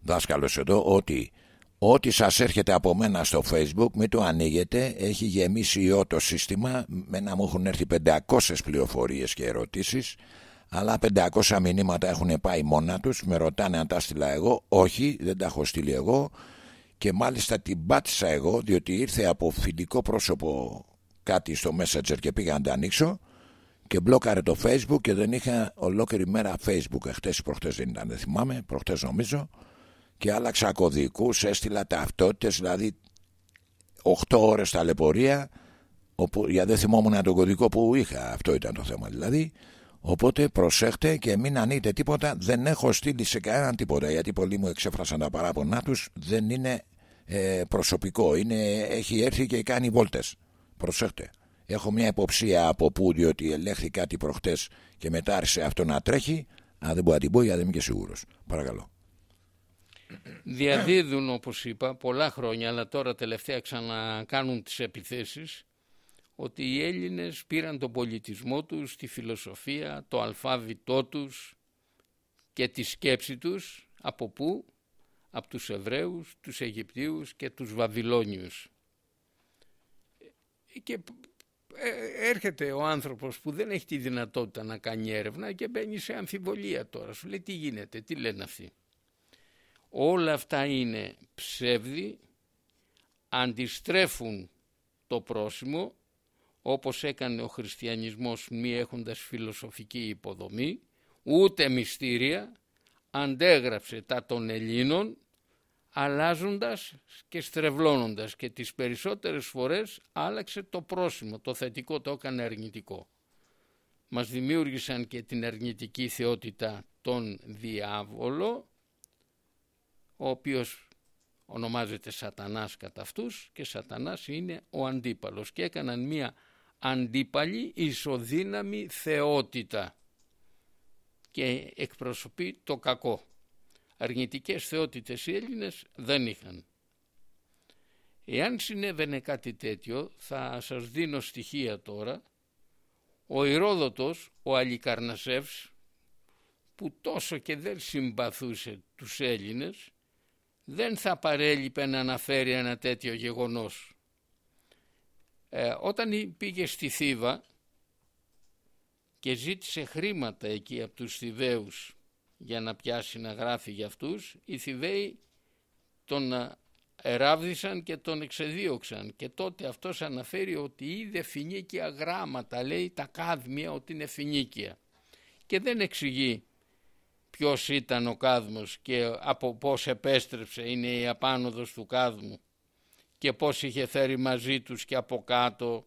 δάσκαλος εδώ ότι ό,τι σας έρχεται από μένα στο facebook μην το ανοίγετε έχει γεμίσει ιό το σύστημα με να μου έχουν έρθει 500 πληροφορίες και ερωτήσεις αλλά 500 μηνύματα έχουν πάει μόνα τους. Με ρωτάνε αν τα στείλα εγώ. Όχι δεν τα έχω στείλει εγώ. Και μάλιστα την πάτησα εγώ διότι ήρθε από φιλικό πρόσωπο κάτι στο messenger και πήγα να τα ανοίξω. Και μπλόκαρε το facebook και δεν είχα ολόκληρη μέρα facebook. Εχθές ή προχτές δεν ήταν δεν θυμάμαι. Προχτές νομίζω. Και άλλαξα κωδικούς έστειλα ταυτότητες δηλαδή 8 ώρες ταλαιπωρία όπου, για δεν θυμόμουν τον κωδικό που είχα. Αυτό ήταν το θέμα δηλαδή Οπότε προσέχτε και μην ανοίγετε τίποτα. Δεν έχω στείλει σε κανέναν τίποτα γιατί πολλοί μου εξέφρασαν τα παράπονά τους. Δεν είναι ε, προσωπικό. Είναι, έχει έρθει και κάνει βόλτες. Προσέχτε. Έχω μια υποψία από πού, διότι ελέγχθη κάτι προχτές και μετά άρχισε αυτό να τρέχει. Αν δεν μπορώ να την πω, γιατί δεν είμαι και σίγουρος. Παρακαλώ. Διαδίδουν, όπως είπα, πολλά χρόνια, αλλά τώρα τελευταία ξανακάνουν τις επιθέσεις ότι οι Έλληνες πήραν τον πολιτισμό τους, τη φιλοσοφία, το αλφάβητό τους και τη σκέψη τους από πού; Από τους Εβραίους, τους Αιγυπτίους και τους Βαβυλώνιους. Και ε, έρχεται ο άνθρωπος που δεν έχει τη δυνατότητα να κάνει έρευνα και μπαίνει σε αμφιβολία τώρα. Σου λέει τι γίνεται, τι λένε αυτοί; Όλα αυτά είναι ψεύδι, αντιστρέφουν το πρόσημο όπως έκανε ο χριστιανισμός μη έχοντας φιλοσοφική υποδομή, ούτε μυστήρια, αντέγραψε τα των Ελλήνων, αλλάζοντας και στρεβλώνοντας και τις περισσότερες φορές άλλαξε το πρόσημο, το θετικό το έκανε αρνητικό. Μας δημιούργησαν και την αρνητική θεότητα τον διάβολο, ο οποίος ονομάζεται σατανάς κατά αυτούς και σατανάς είναι ο αντίπαλος και έκαναν μία αντίπαλη ισοδύναμη θεότητα και εκπροσωπεί το κακό. Αρνητικές θεότητες οι Έλληνες δεν είχαν. Εάν συνέβαινε κάτι τέτοιο θα σας δίνω στοιχεία τώρα ο Ηρόδοτος, ο Αλικαρνασεύς που τόσο και δεν συμπαθούσε τους Έλληνες δεν θα παρέλειπε να αναφέρει ένα τέτοιο γεγονός. Ε, όταν πήγε στη Θήβα και ζήτησε χρήματα εκεί από τους Θηβαίους για να πιάσει να γράφει για αυτούς, οι Θηβαίοι τον εράβδισαν και τον εξεδίωξαν. Και τότε αυτός αναφέρει ότι είδε φινίκια γράμματα, λέει τα κάδμια ότι είναι φινίκια. Και δεν εξηγεί ποιος ήταν ο κάδμος και από πώς επέστρεψε, είναι η απάνωδος του κάδμου και πώς είχε φέρει μαζί τους και από κάτω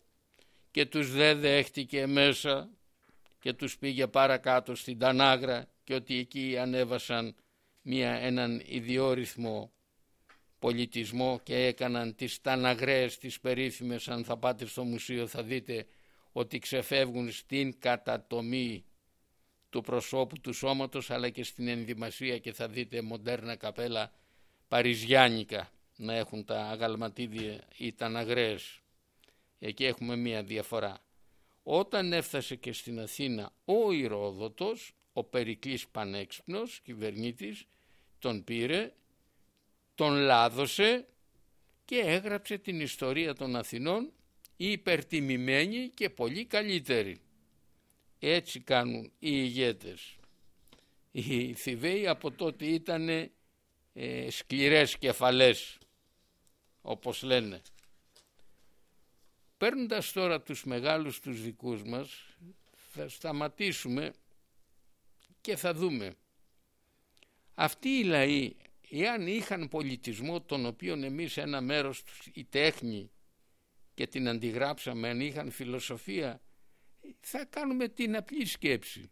και τους δε δέχτηκε μέσα και τους πήγε παρακάτω στην Τανάγρα και ότι εκεί ανέβασαν μια, έναν ιδιόρυθμο πολιτισμό και έκαναν τις ταναγρές, τις περίφημες, αν θα πάτε στο μουσείο θα δείτε ότι ξεφεύγουν στην κατατομή του προσώπου του σώματος αλλά και στην ενδυμασία και θα δείτε μοντέρνα καπέλα παριζιάνικα να έχουν τα αγαλματίδια ή τα ναγρές. Εκεί έχουμε μία διαφορά. Όταν έφτασε και στην Αθήνα ο Ηρόδοτος, ο Περικλής Πανέξυπνος, κυβερνήτης, τον πήρε, τον λάδωσε και έγραψε την ιστορία των Αθηνών υπερτιμημένη και πολύ καλύτερη. Έτσι κάνουν οι ηγέτες. Οι Θηβαίοι από τότε ήταν ε, σκληρές κεφαλές όπως λένε. Παίρνοντας τώρα τους μεγάλους τους δικούς μας θα σταματήσουμε και θα δούμε. Αυτοί οι λαοί εάν είχαν πολιτισμό τον οποίον εμείς ένα μέρος τους η τέχνη και την αντιγράψαμε αν είχαν φιλοσοφία θα κάνουμε την απλή σκέψη.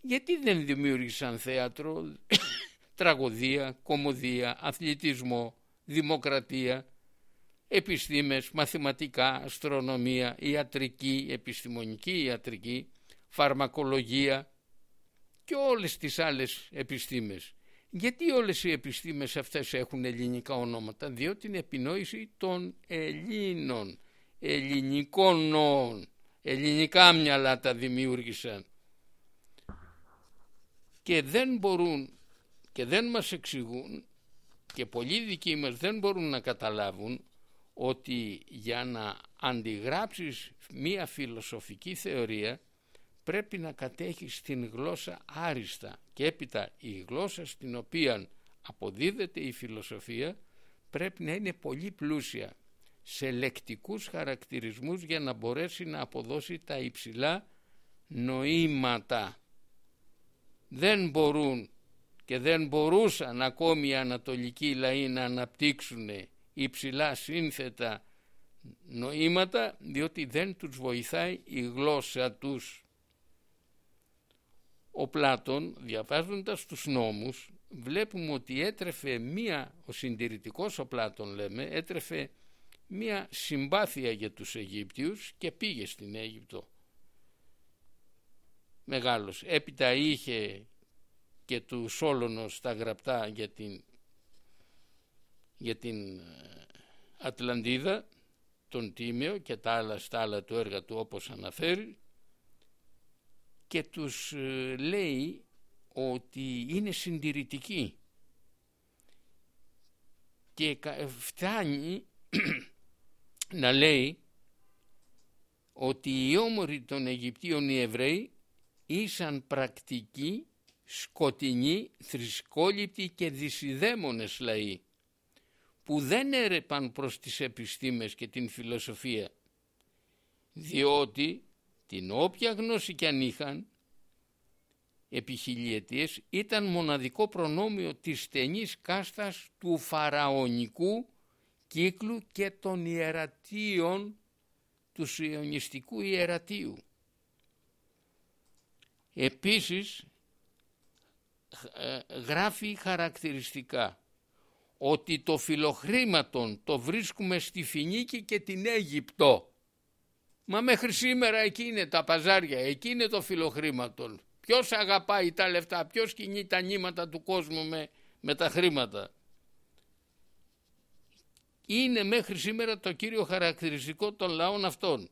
Γιατί δεν δημιούργησαν θέατρο, τραγωδία, κομμωδία, αθλητισμό, δημοκρατία, επιστήμες, μαθηματικά, αστρονομία, ιατρική, επιστημονική ιατρική, φαρμακολογία και όλες τις άλλες επιστήμες. Γιατί όλες οι επιστήμες αυτές έχουν ελληνικά ονόματα, διότι είναι επινόηση των Ελλήνων, ελληνικών νόων, ελληνικά μυαλά τα δημιούργησαν. Και δεν μπορούν και δεν μας εξηγούν και πολλοί δικοί μας δεν μπορούν να καταλάβουν ότι για να αντιγράψεις μία φιλοσοφική θεωρία πρέπει να κατέχεις την γλώσσα άριστα και έπειτα η γλώσσα στην οποία αποδίδεται η φιλοσοφία πρέπει να είναι πολύ πλούσια σε λεκτικούς χαρακτηρισμούς για να μπορέσει να αποδώσει τα υψηλά νοήματα. Δεν μπορούν και δεν μπορούσαν ακόμη οι ανατολικοί λαοί να αναπτύξουν υψηλά σύνθετα νοήματα διότι δεν τους βοηθάει η γλώσσα τους. Ο Πλάτων διαβάζοντας τους νόμους βλέπουμε ότι έτρεφε μία, ο συντηρητικός ο Πλάτων λέμε, έτρεφε μία συμπάθεια για τους Αιγύπτιους και πήγε στην Αίγυπτο. Μεγάλος. Έπειτα είχε και τους Σόλωνος τα γραπτά για την, για την ε, Ατλαντίδα, τον Τίμιο και τα άλλα στα άλλα του έργα του όπως αναφέρει. Και τους ε, λέει ότι είναι συντηρητικοί. Και φτάνει να λέει ότι οι όμοροι των Αιγυπτίων οι Εβραίοι ήσαν πρακτικοί, σκοτεινοί, θρησκόληπτοι και δυσιδαίμονες λαοί που δεν έρεπαν προς τις επιστήμες και την φιλοσοφία διότι την όποια γνώση κι αν είχαν επί χιλιετίες ήταν μοναδικό προνόμιο της στενής κάστας του φαραωνικού κύκλου και των ιερατείων του σιωνιστικού ιερατείου. Επίσης ε, γράφει χαρακτηριστικά ότι το φιλοχρήματον το βρίσκουμε στη Φινίκη και την Αίγυπτο. Μα μέχρι σήμερα εκεί είναι τα παζάρια, εκεί είναι το φιλοχρήματον. Ποιος αγαπάει τα λεφτά, ποιος κινεί τα νήματα του κόσμου με, με τα χρήματα. Είναι μέχρι σήμερα το κύριο χαρακτηριστικό των λαών αυτών.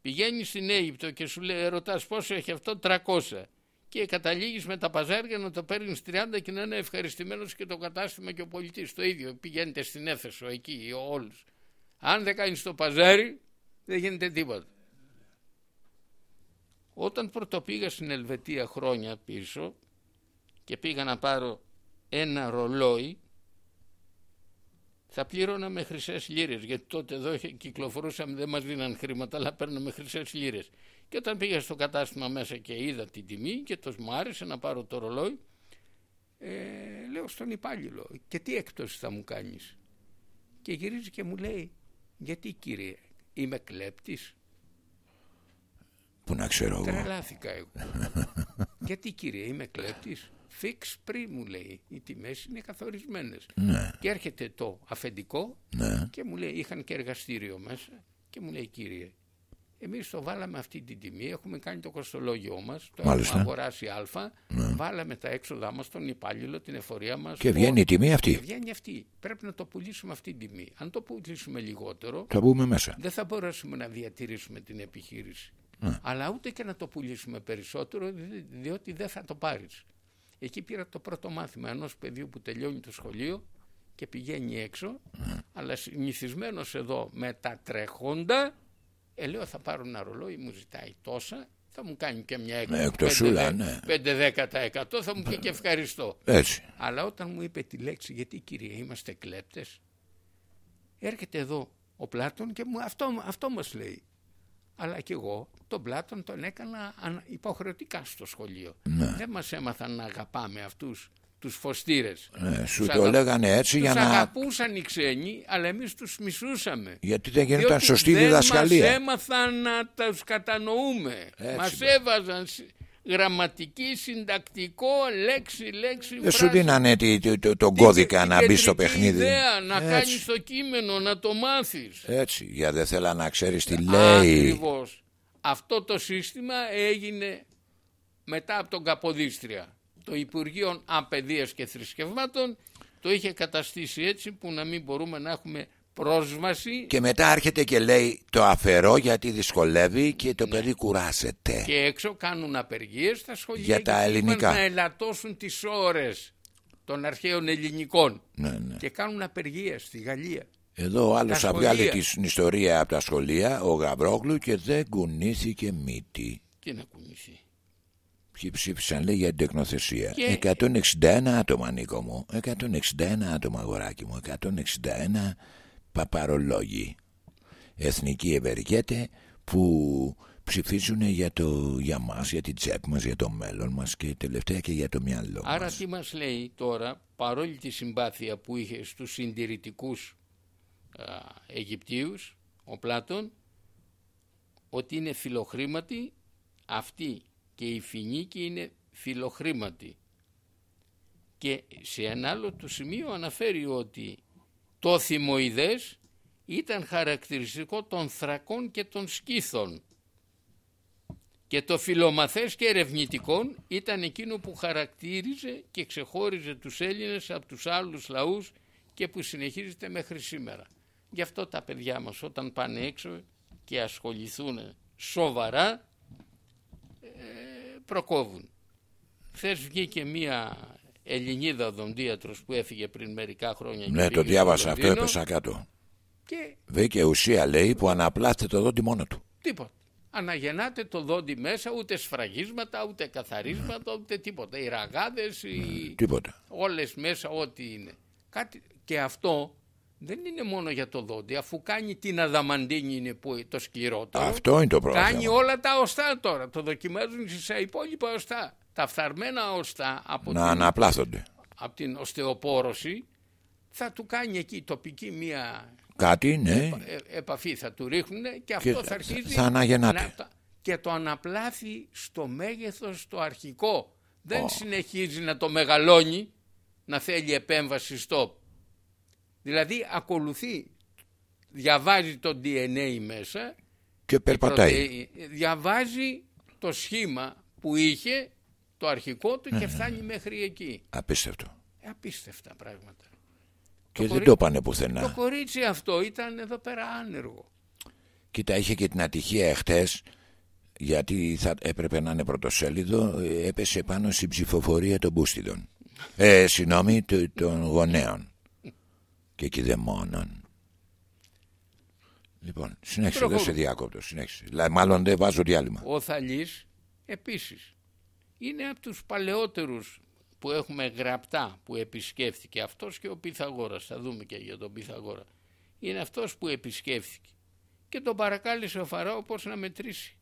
Πηγαίνεις στην Αίγυπτο και σου λέει ρωτάς πόσο έχει αυτό; 300 και καταλήγεις με τα παζάρια να το παίρνεις 30 και να είναι ευχαριστημένος και το κατάστημα και ο πολιτής το ίδιο. Πηγαίνετε στην Έφεσο εκεί όλους. Αν δεν κάνεις το παζάρι δεν γίνεται τίποτα. Όταν πρωτοπήγα στην Ελβετία χρόνια πίσω και πήγα να πάρω ένα ρολόι θα πλήρωνα με χρυσές λίρες. Γιατί τότε εδώ κυκλοφορούσαμε, δεν μας δίναν χρήματα, αλλά παίρναμε χρυσές λίρες. Και όταν πήγα στο κατάστημα μέσα και είδα την τιμή και το μου άρεσε να πάρω το ρολόι, ε, λέω στον υπάλληλο, και τι έκπτωση θα μου κάνεις; Και γυρίζει και μου λέει, γιατί κύριε, είμαι κλέπτης; Πού να ξέρω εγώ. Τρελάθηκα εγώ. γιατί κύριε, είμαι κλέπτης; Fix pre μου λέει. Οι τιμές είναι καθορισμένες. Ναι. Και έρχεται το αφεντικό Ναι. και μου λέει, είχαν και εργαστήριο μέσα και μου λέει κύριε, εμείς το βάλαμε αυτή την τιμή, έχουμε κάνει το κοστολόγιο μας, το Μάλιστα. έχουμε αγοράσει α, Ναι. Βάλαμε τα έξοδά μας, τον υπάλληλο, την εφορία μας. Και βγαίνει η τιμή αυτή. Και βγαίνει αυτή. Πρέπει να το πουλήσουμε αυτή την τιμή. Αν το πουλήσουμε λιγότερο, θα μπούμε μέσα. Δεν θα μπορέσουμε να διατηρήσουμε την επιχείρηση. Αλλά ούτε και να το πουλήσουμε περισσότερο, διότι δεν θα το πάρεις. Εκεί πήρα το πρώτο μάθημα ενός παιδιού που τελειώνει το σχολείο και πηγαίνει έξω, αλλά συνηθισμένος εδώ με τα τρέχοντα, ε, λέω θα πάρω ένα ρολόι, μου ζητάει τόσα, θα μου κάνει και μια έκπτωση 5-10% ναι. θα μου πει και ευχαριστώ. Έτσι. Αλλά όταν μου είπε τη λέξη, γιατί κύριε είμαστε κλέπτες, έρχεται εδώ ο Πλάτων και μου, αυτό, αυτό μας λέει. Αλλά και εγώ τον Πλάτων τον έκανα υποχρεωτικά στο σχολείο. Ναι. Δεν μας έμαθαν να αγαπάμε αυτούς τους φωστήρες. Ναι, σου τους το λέγανε έτσι για να... Τους αγαπούσαν οι ξένοι, αλλά εμείς τους μισούσαμε. Γιατί δεν γινόταν σωστή διδασκαλία. δεν μας έμαθαν να τους κατανοούμε. Έτσι, μας έβαζαν γραμματική, συντακτικό, λέξη, λέξη. Δεν σου δίνανε τον το, κώδικα να μπεις στο παιχνίδι. Ιδέα, να κάνεις το κείμενο, να το μάθεις. Έτσι, γιατί δεν θέλα να ξέρεις τι λέει. Ακριβώς. Αυτό το σύστημα έγινε μετά από τον Καποδίστρια. Το Υπουργείο Απαιδείας και Θρησκευμάτων το είχε καταστήσει έτσι που να μην μπορούμε να έχουμε πρόσβαση. Και μετά έρχεται και λέει το αφαιρώ γιατί δυσκολεύει και το ναι. παιδί κουράσεται. Και έξω κάνουν απεργίες στα σχολεία για τα ελληνικά. να ελαττώσουν τις ώρες των αρχαίων ελληνικών. Ναι, ναι. Και κάνουν απεργίες στη Γαλλία. Εδώ ο άλλος θα βγάλει την ιστορία από τα σχολεία, ο Γαβρόγλου και δεν κουνήθηκε μύτη. Τι να κουνήσει. Ποιοι ψήφισαν λέει για την τεκνοθεσία. Και... 161 άτομα Νίκο μου. 161 άτομα αγοράκι μου. 161 παπαρολόγοι. Εθνικοί ευεργέτε που ψηφίζουν για, το, για μας, για την τσέπη μας, για το μέλλον μας και τελευταία και για το μυαλό Άρα μας. τι μας λέει τώρα, παρόλη τη συμπάθεια που είχε στους συντηρητικούς α, Αιγυπτίους, ο Πλάτων, ότι είναι φιλοχρήματοι αυτοί και η Φινίκη είναι φιλοχρήματοι. Και σε ένα άλλο του σημείο αναφέρει ότι το θυμοειδές ήταν χαρακτηριστικό των θρακών και των σκήθων και το φιλομαθές και ερευνητικών ήταν εκείνο που χαρακτήριζε και ξεχώριζε τους Έλληνες από τους άλλους λαούς και που συνεχίζεται μέχρι σήμερα. Γι' αυτό τα παιδιά μας όταν πάνε έξω και ασχοληθούν σοβαρά προκόβουν. Χθες βγήκε μία Ελληνίδα οδοντίατρο που έφυγε πριν μερικά χρόνια. Ναι, το διάβασα αυτό, έπεσα κάτω. Και... Βρήκε ουσία, λέει, που αναπλάστε το δόντι μόνο του. Τίποτα. Αναγεννάτε το δόντι μέσα, ούτε σφραγίσματα, ούτε καθαρίσματα, ούτε τίποτα. Οι ραγάδες, οι... Τίποτα. Όλες μέσα, ό,τι είναι. Κάτι... Και αυτό δεν είναι μόνο για το δόντι, αφού κάνει την αδαμαντίνη είναι που το σκληρότερο. Αυτό είναι το πρόβλημα. Κάνει όλα τα οστά τώρα. Το δοκιμάζουν σε υπόλοιπα οστά. Τα φθαρμένα οστά από, να την, αναπλάθονται. από την οστεοπόρωση θα του κάνει εκεί τοπική μία Κάτι, ναι. Ε, επαφή θα του ρίχνουν και αυτό θα αρχίσει θα αναγεννάται. και το αναπλάθει στο μέγεθος το αρχικό. Δεν συνεχίζει να το μεγαλώνει, να θέλει επέμβαση στο Δηλαδή ακολουθεί, διαβάζει το DNA μέσα και περπατάει. διαβάζει το σχήμα που είχε, το αρχικό του και ναι. φτάνει μέχρι εκεί. Απίστευτο. Απίστευτα πράγματα. Και το δεν το πάνε πουθενά. Το κορίτσι αυτό ήταν εδώ πέρα άνεργο. Κοίτα, είχε και την ατυχία εχθές γιατί θα έπρεπε να είναι πρωτοσέλιδο, έπεσε πάνω στην ψηφοφορία των Μπούστιδων. Ε, συγγνώμη, των γονέων και κηδεμόνων. Λοιπόν, συνέχισε, δεν σε διάκοπτω, συνέχισε. Μάλλον δεν βάζω διάλειμμα. Ο Θαλής επίσης είναι από τους παλαιότερους που έχουμε γραπτά που επισκέφθηκε αυτός και ο Πυθαγόρας. Θα δούμε και για τον Πυθαγόρα. Είναι αυτός που επισκέφθηκε και τον παρακάλεσε ο Φαράω πώς να μετρήσει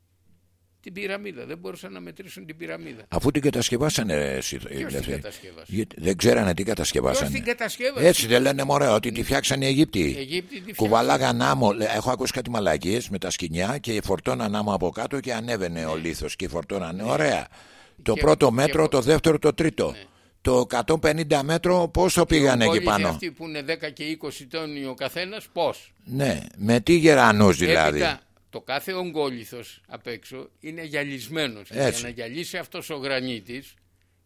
την πυραμίδα. Δεν μπορούσαν να μετρήσουν την πυραμίδα. Αφού την κατασκευάσανε εσύ. Ποιος την κατασκευάσε. Δεν ξέρανε τι κατασκευάσανε. Ποιος την κατασκεύασε. Έτσι δεν λένε μωρέ ότι τη φτιάξαν οι Αιγύπτιοι. Αιγύπτιοι Κουβαλάγαν άμμο. Έχω ακούσει κάτι μαλακίες με τα σκηνιά και φορτώναν άμμο από κάτω και ανέβαινε ναι. ο λίθος και φορτώνανε. Ναι. Ωραία. Το πρώτο μέτρο, και... το δεύτερο, το τρίτο. Ναι. Το 150 μέτρο πώς το πήγανε εκεί πάνω; Αυτοί που είναι 10 και 20 τόνοι ο καθένας, πώς; Ναι, με τι γερανούς δηλαδή; Έπειτα, το κάθε ογκόλιθος απ' έξω είναι γυαλισμένος. Για να γυαλίσει αυτός ο γρανίτης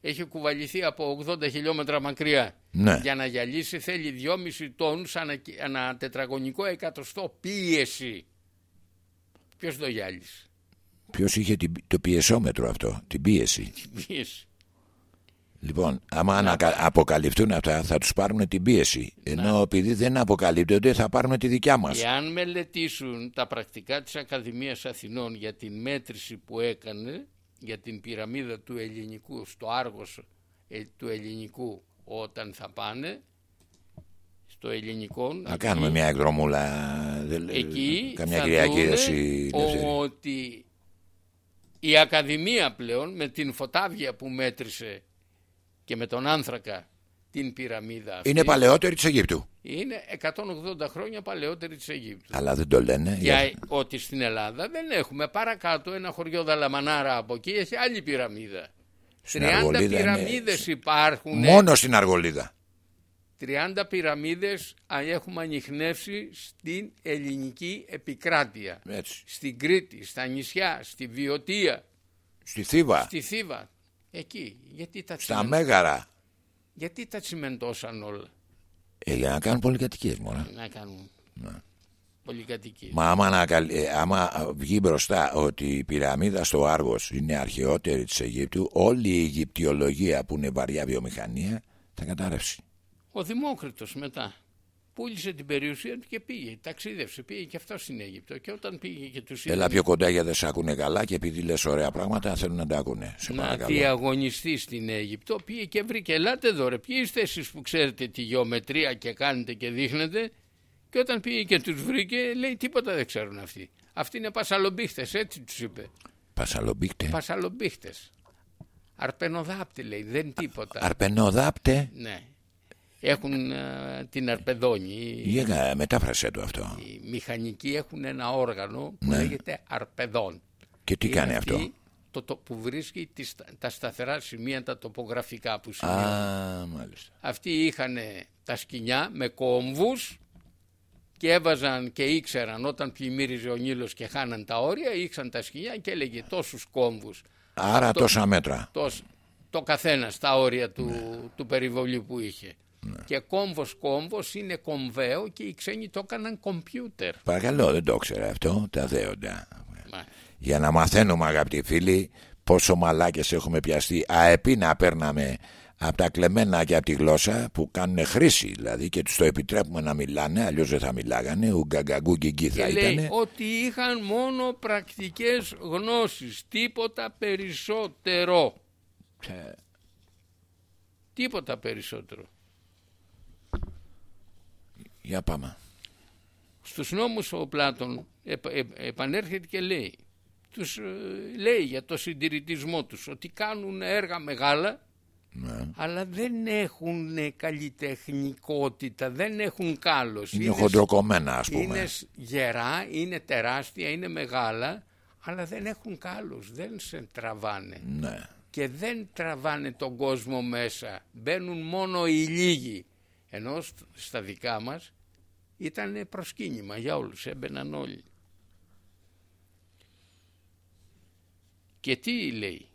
έχει κουβαληθεί από 80 χιλιόμετρα μακριά. Ναι. Για να γυαλίσει θέλει 2,5 τόνους ανά, ανά τετραγωνικό εκατοστό πίεση. Ποιος το γυάλισε; Ποιος είχε την- το πιεσόμετρο αυτό, την πίεση; Την πίεση. Λοιπόν, άμα ανακα- αποκαλυφθούν αυτά θα τους πάρουν την πίεση. Ενώ επειδή δεν αποκαλύπτονται θα πάρουν τη δικιά μας. Εάν μελετήσουν τα πρακτικά της Ακαδημίας Αθηνών για την μέτρηση που έκανε για την πυραμίδα του ελληνικού στο Άργος ε, του ελληνικού όταν θα πάνε στο ελληνικό Να κάνουμε μια εκδρομούλα. δεν- εκεί καμιά θα Κυριακή δούνε εσύ, Δευτέρη. ότι η Ακαδημία πλέον με την φωτάβια που μέτρησε και με τον άνθρακα την πυραμίδα αυτή Είναι παλαιότερη της Αιγύπτου. είναι 180 χρόνια παλαιότερη της Αιγύπτου. Αλλά δεν το λένε. Για ότι στην Ελλάδα δεν έχουμε παρακάτω ένα χωριό Δαλαμανάρα από εκεί έχει άλλη πυραμίδα. Στην 30 Αργολίδα είναι- πυραμίδες υπάρχουν. Μόνο στην Αργολίδα. 30 πυραμίδες α, έχουμε ανοιχνεύσει στην ελληνική επικράτεια. Έτσι. Στην Κρήτη, στα νησιά, στη Βιωτία, Στη Θήβα. στη Θήβα. Εκεί. Γιατί τα, Στα τσιμεν- Μέγαρα. Γιατί τα τσιμεντώσαν όλα; Ε, για να κάνουν πολυκατοικίες μόνο. Να κάνουν Ναι. πολυκατοικίες. Μα άμα, ανακαλ- ε, άμα βγει μπροστά ότι η πυραμίδα στο Άργος είναι αρχαιότερη της Αιγύπτου, όλη η Αιγυπτιολογία που είναι βαριά βιομηχανία θα καταρρεύσει. Ο Δημόκριτος μετά πούλησε την περιουσία του και πήγε, ταξίδευσε, πήγε και αυτό στην Αίγυπτο και όταν πήγε και τους Έλα πιο κοντά γιατί δεν σε ακούνε καλά και επειδή λες ωραία πράγματα θέλουν να τα ακούνε. Σε να παρακαλώ. διαγωνιστεί στην Αίγυπτο πήγε και βρήκε ελάτε εδώ ρε ποιοι είστε εσείς που ξέρετε τη γεωμετρία και κάνετε και δείχνετε και όταν πήγε και τους βρήκε λέει τίποτα δεν ξέρουν αυτοί αυτοί είναι πασαλομπίχτες έτσι τους είπε Πασαλομπίκτε. πασαλομπίχτες αρπενοδάπτη λέει δεν τίποτα Αρπενοδάπτε; ναι έχουν α, την αρπεδόνη Για μετάφρασέ το αυτό. οι μηχανικοί έχουν ένα όργανο που Ναι. λέγεται αρπεδόν. Και τι Είναι κάνει αυτή αυτό; Το, το, που βρίσκει τις, τα σταθερά σημεία, τα τοπογραφικά που σημαίνει. Α, μάλιστα. Αυτοί είχαν τα σκοινιά με κόμβους και έβαζαν και ήξεραν όταν πλημμύριζε ο Νείλος και χάναν τα όρια, ήξαν τα σκοινιά και έλεγε τόσους κόμβους. Άρα Αυτό- τόσα μέτρα. Τόσ, το καθένας στα όρια του, Ναι. του περιβολή που είχε. Και κόμβος κόμβος είναι κομβαίο και οι ξένοι το έκαναν κομπιούτερ. Παρακαλώ, δεν το ήξερα αυτό. Τα δέοντα. Μα- Για να μαθαίνουμε αγαπητοί φίλοι πόσο μαλάκες έχουμε πιαστεί αεπί να παίρναμε από τα κλεμμένα και από τη γλώσσα που κάνουν χρήση δηλαδή και τους το επιτρέπουμε να μιλάνε αλλιώς δεν θα μιλάγανε ουγκαγκαγκού γκυγκί θα Και λέει ήτανε ότι είχαν μόνο πρακτικές γνώσεις, τίποτα περισσότερο. Ε, Τίποτα περισσότερο. Για πάμε Στους νόμους ο Πλάτων επ- επ- επανέρχεται και λέει, τους ε, λέει για το συντηρητισμό τους ότι κάνουν έργα μεγάλα ναι. αλλά δεν έχουν καλλιτεχνικότητα, δεν έχουν κάλος. Είναι χοντροκομμένα ας πούμε είναι σ- γερά, είναι τεράστια, είναι μεγάλα αλλά δεν έχουν κάλος, δεν σε τραβάνε. ναι. και δεν τραβάνε τον κόσμο μέσα. Μπαίνουν μόνο οι λίγοι. Ενώ στ- στα δικά μας ήταν προσκύνημα για όλους, έμπαιναν όλοι. Και τι λέει,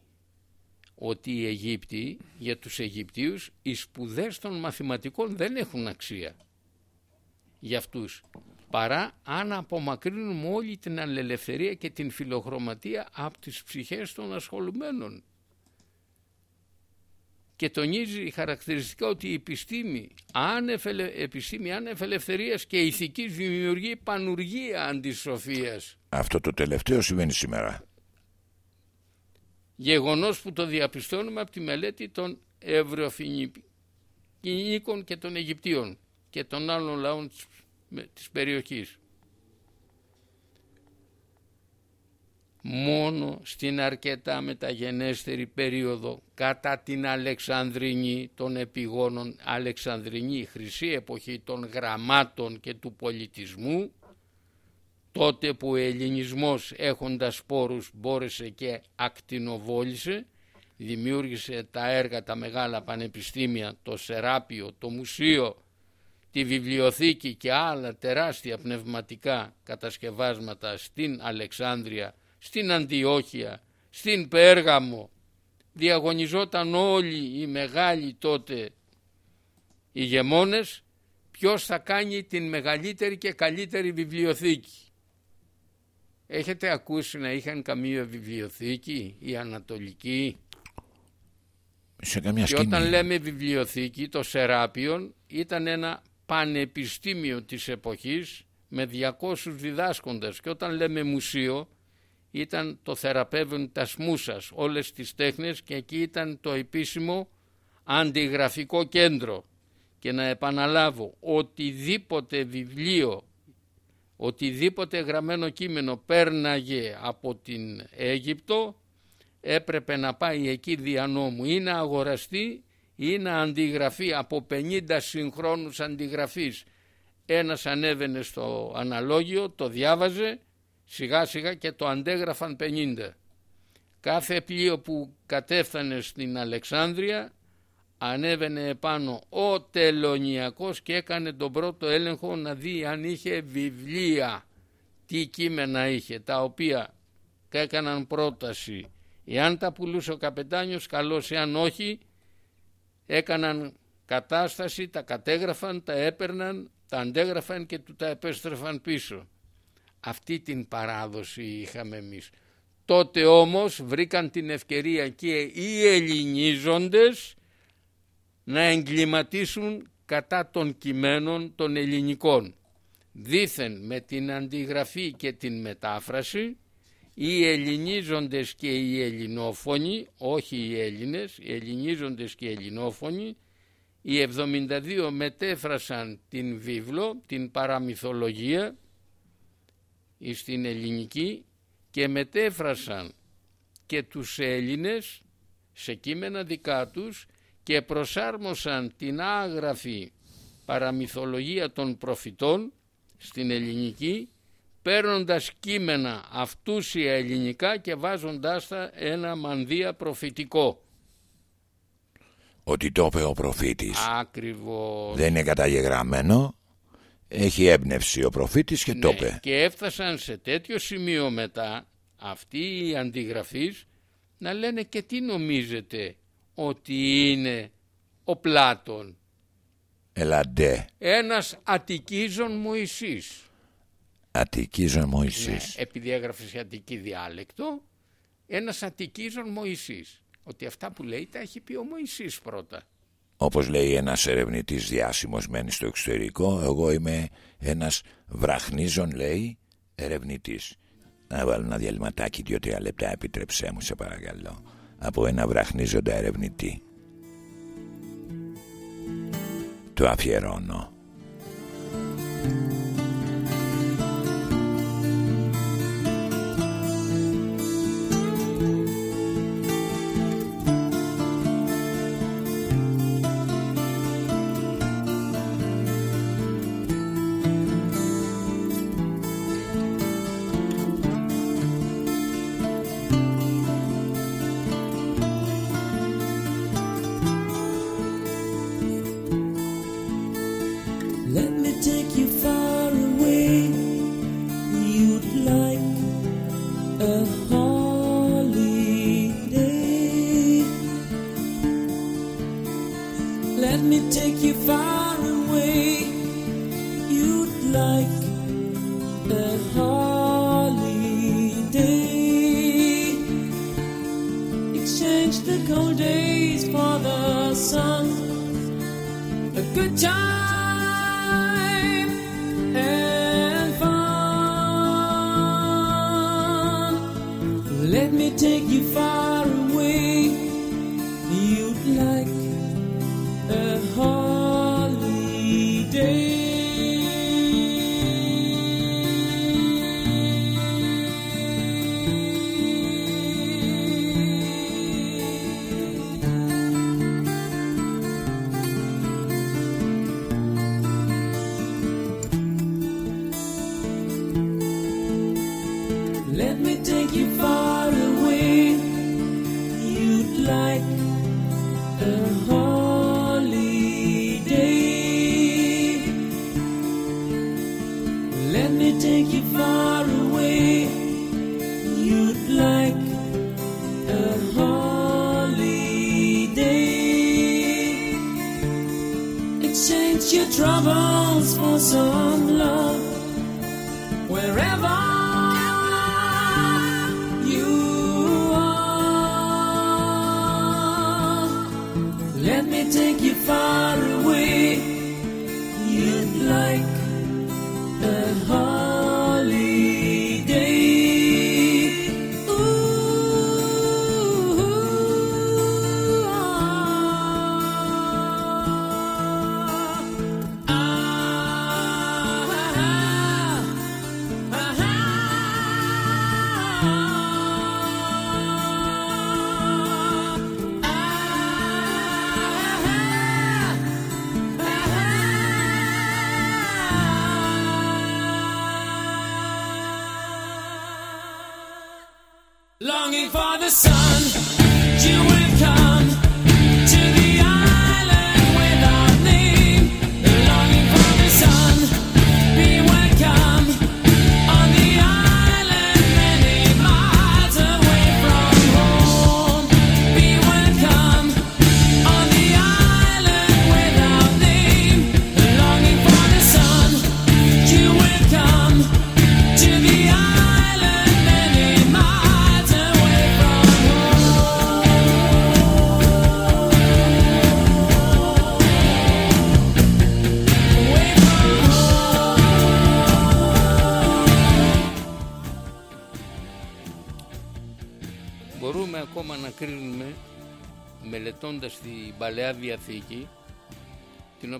ότι οι Αιγύπτιοι, για τους Αιγυπτίους, οι σπουδές των μαθηματικών δεν έχουν αξία για αυτούς παρά αν απομακρύνουμε όλη την αλληλευθερία και την φιλοχρωματία από τις ψυχές των ασχολουμένων. Και τονίζει χαρακτηριστικά ότι η επιστήμη άνευ, ελε- επιστήμη άνευ ελευθερίας και ηθικής δημιουργεί πανουργία αντισοφίας. Αυτό το τελευταίο συμβαίνει σήμερα Γεγονός που το διαπιστώνουμε από τη μελέτη των Ευρωφινικών και των Αιγυπτίων και των άλλων λαών της, με- της περιοχής. Μόνο στην αρκετά μεταγενέστερη περίοδο κατά την Αλεξανδρινή των επιγόνων Αλεξανδρινή χρυσή εποχή των γραμμάτων και του πολιτισμού τότε που ο ελληνισμός έχοντας σπόρους μπόρεσε και ακτινοβόλησε, δημιούργησε τα έργα, τα μεγάλα πανεπιστήμια, το Σεράπιο, το Μουσείο, τη Βιβλιοθήκη και άλλα τεράστια πνευματικά κατασκευάσματα στην Αλεξάνδρεια, στην Αντιόχεια, στην Πέργαμο, διαγωνιζόταν όλοι οι μεγάλοι τότε ηγεμόνες ποιος θα κάνει την μεγαλύτερη και καλύτερη βιβλιοθήκη. Έχετε ακούσει να είχαν καμία βιβλιοθήκη η Ανατολική. Σε καμιά και όταν λέμε βιβλιοθήκη το Σεράπιον ήταν ένα πανεπιστήμιο της εποχής με 200 διδάσκοντες και όταν λέμε μουσείο ήταν το θεραπεύουν τα σμούσας όλες τις τέχνες και εκεί ήταν το επίσημο αντιγραφικό κέντρο. Και να επαναλάβω οτιδήποτε βιβλίο οτιδήποτε γραμμένο κείμενο πέρναγε από την Αίγυπτο έπρεπε να πάει εκεί δια νόμου. Ή να αγοραστεί ή να αντιγραφεί από 50 συγχρόνους αντιγραφείς. Ένας ανέβαινε στο αναλόγιο, το διάβαζε σιγά σιγά και το αντέγραφαν 50. Κάθε πλοίο που κατέφθανε στην Αλεξάνδρεια ανέβαινε επάνω ο τελωνιακός και έκανε τον πρώτο έλεγχο να δει αν είχε βιβλία, τι κείμενα είχε, τα οποία έκαναν πρόταση. Εάν τα πουλούσε ο καπετάνιος καλώς, εάν όχι έκαναν κατάσταση, τα κατέγραφαν, τα έπαιρναν, τα αντέγραφαν και του τα επέστρεφαν πίσω. Αυτή την παράδοση είχαμε εμείς. Τότε όμως βρήκαν την ευκαιρία και οι ελληνίζοντες να εγκληματίσουν κατά των κειμένων των ελληνικών. Δήθεν με την αντιγραφή και την μετάφραση οι ελληνίζοντες και οι ελληνόφωνοι, όχι οι Έλληνες, οι ελληνίζοντες και οι ελληνόφωνοι, οι 72 μετέφρασαν την βίβλο, την παραμυθολογία στην ελληνική και μετέφρασαν και τους Έλληνες σε κείμενα δικά τους και προσάρμοσαν την άγραφη παραμυθολογία των προφητών στην ελληνική παίρνοντας κείμενα αυτούσια ελληνικά και βάζοντάς τα ένα μανδύα προφητικό. Ότι το είπε ο προφήτης. Ακριβώς. Δεν είναι καταγεγραμμένο. Έχει έμπνευση ο προφήτης και ναι, το είπε. Και έφτασαν σε τέτοιο σημείο μετά αυτοί οι αντιγραφείς να λένε και τι νομίζετε ότι είναι ο Πλάτων; Ελαντέ. Ένας Αττικίζων Μωυσής. Αττικίζων Μωυσής. Ναι, επειδή έγραφες σε Αττική διάλεκτο, ένας Αττικίζων Μωυσής. Ότι αυτά που λέει τα έχει πει ο Μωυσής πρώτα. Όπως λέει ένας ερευνητής διάσημος μένει στο εξωτερικό, εγώ είμαι ένας βραχνίζων λέει ερευνητής. Να βάλω ένα διαλυματάκι δύο-τρία λεπτά επιτρέψέ μου σε παρακαλώ από ένα βραχνίζοντα ερευνητή. Το αφιερώνω.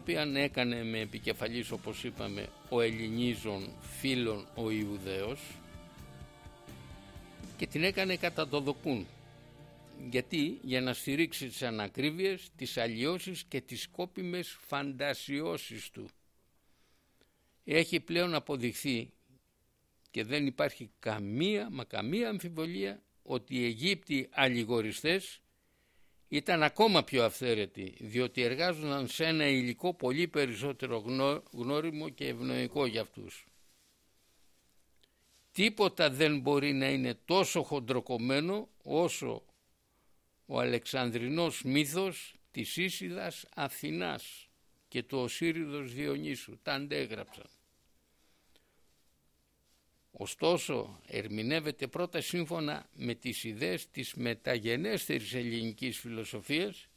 Οποία έκανε με επικεφαλής όπως είπαμε ο Ελληνίζων φίλων ο Ιουδαίος και την έκανε κατά το δοκούν. Γιατί; Για να στηρίξει τις ανακρίβειες, τις αλλοιώσεις και τις σκόπιμες φαντασιώσεις του. Έχει πλέον αποδειχθεί και δεν υπάρχει καμία μα καμία αμφιβολία ότι οι Αιγύπτιοι αλληγοριστές ήταν ακόμα πιο αυθαίρετοι διότι εργάζονταν σε ένα υλικό πολύ περισσότερο γνώ, γνώριμο και ευνοϊκό για αυτούς. Τίποτα δεν μπορεί να είναι τόσο χοντροκομμένο όσο ο Αλεξανδρινός μύθος της Ίσιδας Αθηνάς και του Οσύριδος Διονύσου. Τα αντέγραψαν. Ωστόσο, ερμηνεύεται πρώτα σύμφωνα με τις ιδέες της μεταγενέστερης ελληνικής φιλοσοφίας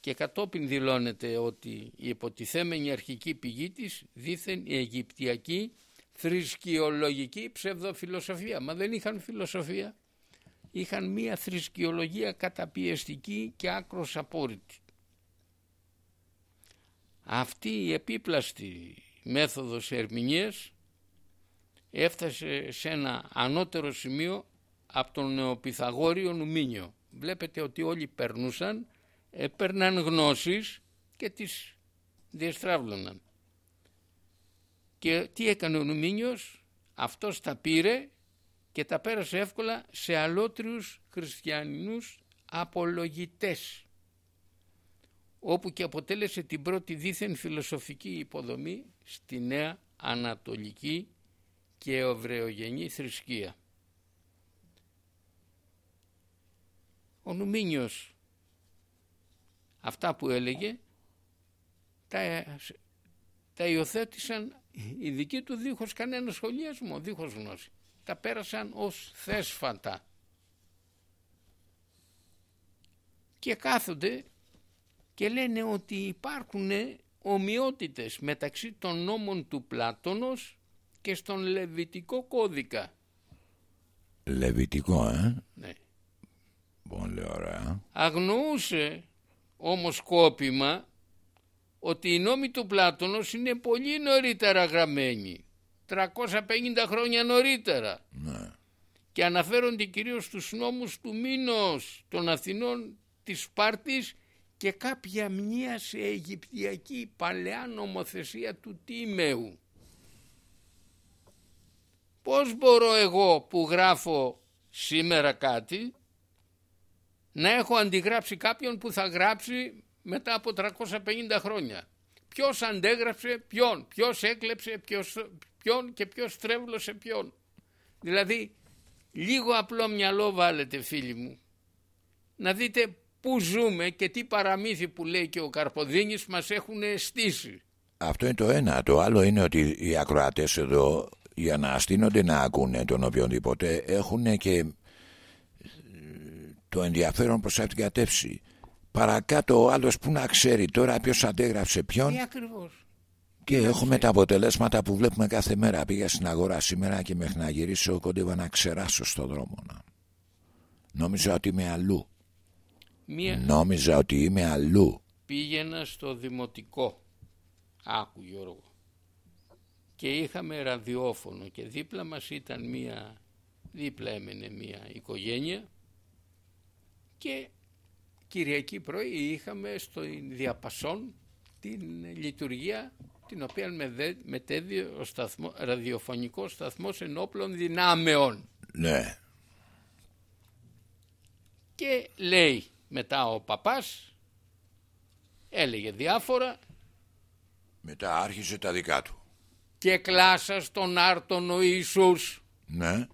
και κατόπιν δηλώνεται ότι η υποτιθέμενη αρχική πηγή της δήθεν η Αιγυπτιακή θρησκειολογική ψευδοφιλοσοφία. Μα δεν είχαν φιλοσοφία. Είχαν μία θρησκειολογία καταπιεστική και άκρος απόρριτη. Αυτή η επίπλαστη μέθοδος ερμηνείας έφτασε σε ένα ανώτερο σημείο από τον νεοπιθαγόριο Νουμίνιο. Βλέπετε ότι όλοι περνούσαν, έπαιρναν γνώσεις και τις διεστράβλωναν. Και τι έκανε ο Νουμίνιος, αυτός τα πήρε και τα πέρασε εύκολα σε αλότριους χριστιανινούς απολογητές όπου και αποτέλεσε την πρώτη δίθεν φιλοσοφική υποδομή στη νέα ανατολική και ευρεογενή θρησκεία. Ο Νουμίνιος αυτά που έλεγε τα, τα υιοθέτησαν οι δικοί του δίχως κανένα σχολιασμό, δίχως γνώση. Τα πέρασαν ως θέσφατα. Και κάθονται και λένε ότι υπάρχουν ομοιότητες μεταξύ των νόμων του Πλάτωνος και στον Λεβιτικό κώδικα. Λεβιτικό, ε; Ναι. Πολύ ωραία. Αγνοούσε όμως κόπημα ότι οι νόμοι του Πλάτωνος είναι πολύ νωρίτερα γραμμένοι. 350 χρόνια νωρίτερα. Ναι. Και αναφέρονται κυρίως στους νόμους του Μήνος των Αθηνών της Σπάρτης και κάποια μνήα σε Αιγυπτιακή παλαιά νομοθεσία του Τίμεου. Πώς μπορώ εγώ που γράφω σήμερα κάτι να έχω αντιγράψει κάποιον που θα γράψει μετά από 350 χρόνια; Ποιος αντέγραψε ποιον, ποιος έκλεψε ποιος, ποιον και ποιος τρέβλωσε ποιον; Δηλαδή λίγο απλό μυαλό βάλετε φίλοι μου να δείτε πού ζούμε και τι παραμύθι που λέει και ο Καρποδίνης μας έχουν στήσει. Αυτό είναι το ένα. Το άλλο είναι ότι οι ακροατές εδώ για να στείνονται να ακούνε τον οποιονδήποτε έχουν και ε, το ενδιαφέρον προς αυτήν την κατεύθυνση. Παρακάτω ο άλλος που να ξέρει τώρα ποιος αντέγραψε ποιον Τι ακριβώς. και έχουμε τα αποτελέσματα που βλέπουμε κάθε μέρα. Πήγα στην αγορά σήμερα και μέχρι να γυρίσω κόντευα να ξεράσω στο δρόμο. Να. Νόμιζα ότι είμαι αλλού. Μία Νόμιζα ότι είμαι αλλού. πήγαινα στο δημοτικό. Άκου Γιώργο. Και είχαμε ραδιόφωνο και δίπλα μας ήταν μία, δίπλα έμενε μία οικογένεια και Κυριακή πρωί είχαμε στο διαπασόν την λειτουργία την οποία μεδε- μετέδιδε ο σταθμό, ραδιοφωνικός σταθμός ενόπλων δυνάμεων. Ναι. Και λέει μετά ο παπάς, έλεγε διάφορα Μετά άρχισε τα δικά του. Και κλάσα στον άρτον ο Ιησούς Ναι.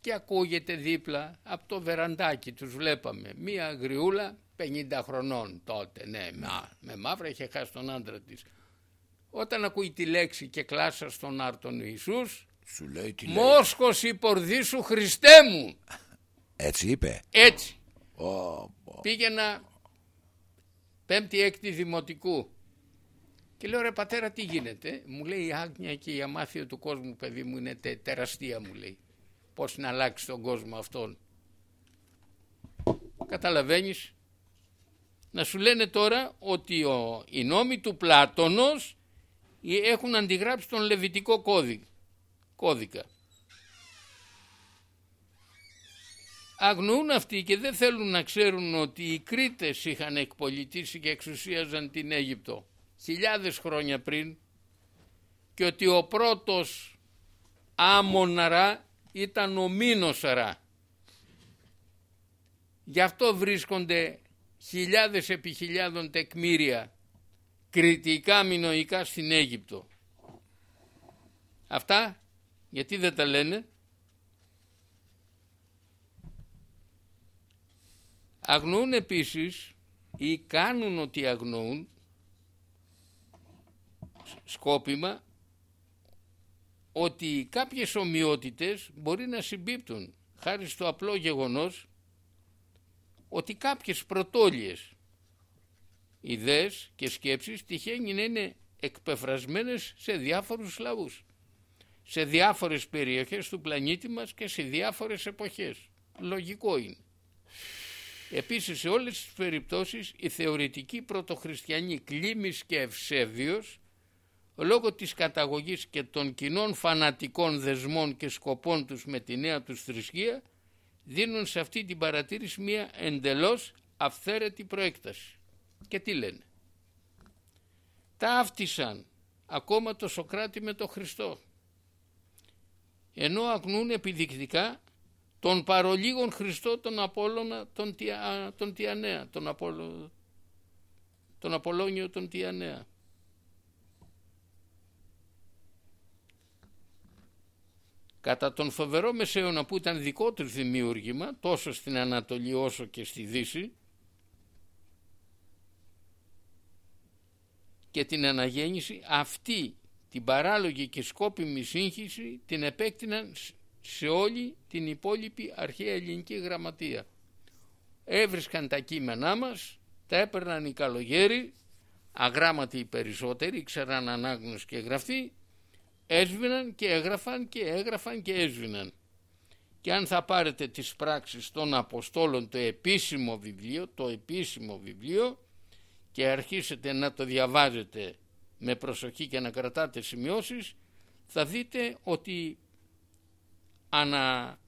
και ακούγεται δίπλα από το βεραντάκι τους βλέπαμε μία γριούλα 50 χρονών τότε ναι μα, με μαύρα είχε χάσει τον άντρα της όταν ακούει τη λέξη και κλάσα στον άρτον ο Ιησούς Σου λέει τι λέει. Μόσχος η πορδί σου Χριστέ μου Έτσι είπε. έτσι Ω, ω. πήγαινα πέμπτη έκτη δημοτικού και λέω ρε πατέρα τι γίνεται; Μου λέει η άγνοια και η αμάθεια του κόσμου παιδί μου είναι τε- τεραστία μου λέει. Πως να αλλάξει τον κόσμο αυτόν καταλαβαίνεις; Να σου λένε τώρα ότι ο, οι νόμοι του Πλάτωνος ε, έχουν αντιγράψει τον Λεβιτικό κώδι- κώδικα. Αγνοούν αυτοί και δεν θέλουν να ξέρουν ότι οι Κρήτες είχαν εκπολιτήσει και εξουσίαζαν την Αίγυπτο χιλιάδες χρόνια πριν και ότι ο πρώτος Άμοναρα ήταν ο Μήνοσαρα. Γι' αυτό βρίσκονται χιλιάδες επί χιλιάδων τεκμήρια κριτικά μινοϊκά στην Αίγυπτο. Αυτά γιατί δεν τα λένε; Αγνοούν επίσης ή κάνουν ότι αγνοούν σκόπιμα ότι κάποιες ομοιότητες μπορεί να συμπίπτουν χάρη στο απλό γεγονός ότι κάποιες πρωτόλιες ιδέες και σκέψεις τυχαίνει να είναι εκπεφρασμένες σε διάφορους λαούς σε διάφορες περιοχές του πλανήτη μας και σε διάφορες εποχές. Λογικό είναι. Επίσης σε όλες τις περιπτώσεις η θεωρητική πρωτοχριστιανή κλίμης και ευσέβιος λόγω της καταγωγής και των κοινών φανατικών δεσμών και σκοπών τους με τη νέα τους θρησκεία δίνουν σε αυτή την παρατήρηση μία εντελώς αυθαίρετη προέκταση. Και τι λένε; Ταύτισαν ακόμα το Σοκράτη με το Χριστό ενώ αγνούν επιδεικτικά τον παρολίγων Χριστό τον Απόλλωνα τον, Τια, τον Τιανέα, τον, Απόλλω, τον Απολώνιο τον Τιανέα. Κατά τον φοβερό μεσαίωνα που ήταν δικό τους δημιούργημα τόσο στην Ανατολή όσο και στη Δύση και την αναγέννηση αυτή την παράλογη και σκόπιμη σύγχυση την επέκτηναν σε όλη την υπόλοιπη αρχαία ελληνική γραμματεία. Έβρισκαν τα κείμενά μας, τα έπαιρναν οι καλογέροι, αγράμματοι οι περισσότεροι, ήξεραν ανάγνωση και γραφή, έσβηναν και έγραφαν και έγραφαν και έσβηναν. Και αν θα πάρετε τις πράξεις των Αποστόλων το επίσημο βιβλίο, το επίσημο βιβλίο και αρχίσετε να το διαβάζετε με προσοχή και να κρατάτε σημειώσεις, θα δείτε ότι ανά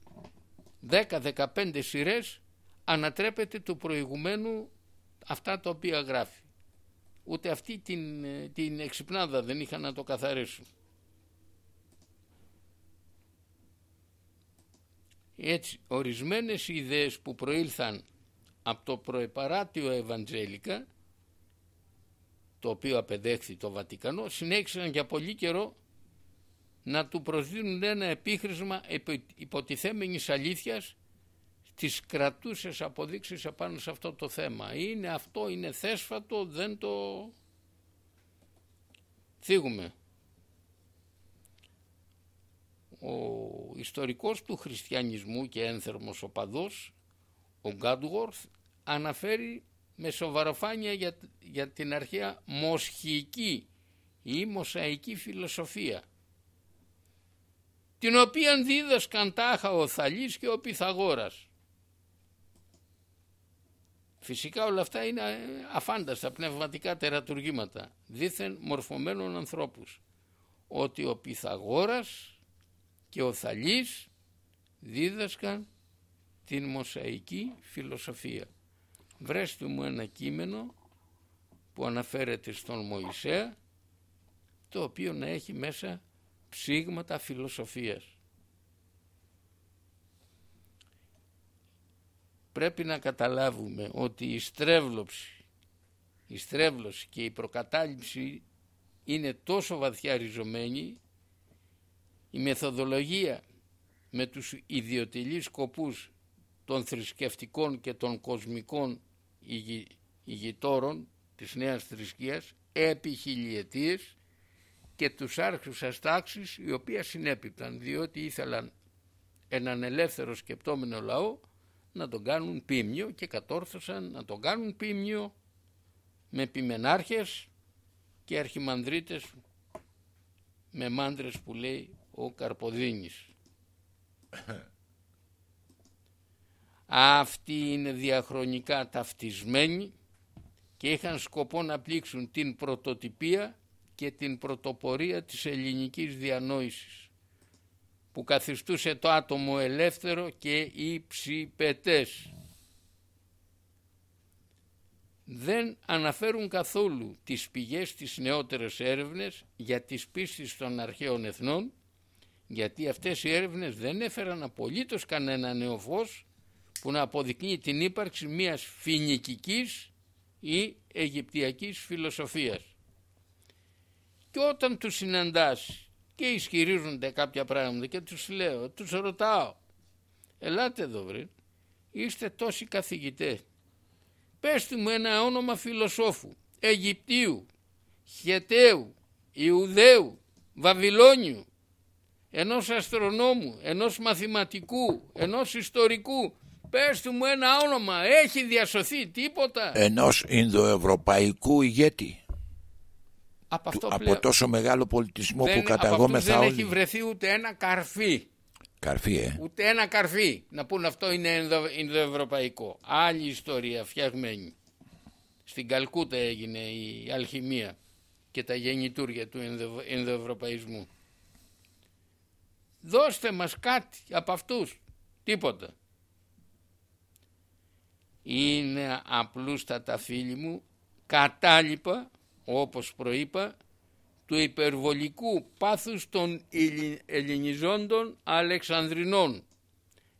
10-15 σειρές ανατρέπεται του προηγουμένου αυτά τα οποία γράφει. Ούτε αυτή την, την εξυπνάδα δεν είχαν να το καθαρίσουν. Έτσι, ορισμένες ιδέες που προήλθαν από το προεπαράτιο Ευαντζέλικα, το οποίο απεδέχθη το Βατικανό, συνέχισαν για πολύ καιρό να του προσδίνουν ένα επίχρησμα υποτιθέμενης αλήθειας τις κρατούσες αποδείξεις επάνω σε αυτό το θέμα. Είναι αυτό, είναι θέσφατο, δεν το θίγουμε. Ο ιστορικός του χριστιανισμού και ένθερμος οπαδός, ο Γκάντουορθ, αναφέρει με σοβαροφάνεια για, για την αρχαία μοσχική ή μοσαϊκή φιλοσοφία την οποία δίδασκαν τάχα ο Θαλής και ο Πυθαγόρας. Φυσικά όλα αυτά είναι ε, αφάνταστα πνευματικά τερατουργήματα, δήθεν μορφωμένων ανθρώπους. Ότι ο Πυθαγόρας και ο Θαλής δίδασκαν την μοσαϊκή φιλοσοφία. Βρέστε μου ένα κείμενο που αναφέρεται στον Μωυσέα το οποίο να έχει μέσα ψήγματα φιλοσοφίας. Πρέπει να καταλάβουμε ότι η στρέβλωση, η στρέβλωση και η προκατάληψη είναι τόσο βαθιά ριζωμένη, η μεθοδολογία με τους ιδιωτελείς σκοπούς των θρησκευτικών και των κοσμικών ηγη, ηγητόρων της νέας θρησκείας επί χιλιετίες και τους άρχους αστάξεις οι οποίοι συνέπιπταν διότι ήθελαν έναν ελεύθερο σκεπτόμενο λαό να τον κάνουν πίμνιο και κατόρθωσαν να τον κάνουν πίμνιο με πιμενάρχες και αρχιμανδρίτες με μάντρες που λέει ο Καρποδίνης. Αυτοί είναι διαχρονικά ταυτισμένοι και είχαν σκοπό να πλήξουν την πρωτοτυπία και την πρωτοπορία της ελληνικής διανόησης που καθιστούσε το άτομο ελεύθερο και υψηπετές. Δεν αναφέρουν καθόλου τις πηγές της νεότερες έρευνες για τις πίστης των αρχαίων εθνών γιατί αυτές οι έρευνες δεν έφεραν απολύτως κανένα νέο φως που να αποδεικνύει την ύπαρξη μιας φινικικής ή αιγυπτιακής φιλοσοφίας. Και όταν τους συναντάς και ισχυρίζονται κάποια πράγματα και τους λέω, τους ρωτάω, ελάτε εδώ βρε, είστε τόσοι καθηγητές. Πεςτε μου ένα όνομα φιλοσόφου, Αιγυπτίου, Χεταίου, Ιουδαίου, Βαβυλώνιου, ενός αστρονόμου, ενός μαθηματικού, ενός ιστορικού. Πεςτε μου ένα όνομα, έχει διασωθεί τίποτα. Ενός Ινδοευρωπαϊκού ηγέτη. από, αυτό Του- πλέον από τόσο μεγάλο πολιτισμό δεν, που από αυτούς καταγόμεθα δεν όλοι. έχει βρεθεί ούτε ένα καρφί. Καρφί, ε. Ούτε ένα καρφί να πούν αυτό είναι Ινδο, Ινδοευρωπαϊκό. Άλλη ιστορία φτιαγμένη. Στην Καλκούτα έγινε η αλχημία και τα γεννητούρια του Ινδο, Ινδοευρωπαϊσμού. Δώστε μας κάτι από αυτούς. Τίποτα. Είναι απλούστατα φίλοι μου κατάλοιπα όπως προείπα του υπερβολικού πάθους των Ελλη- ελληνιζόντων Αλεξανδρινών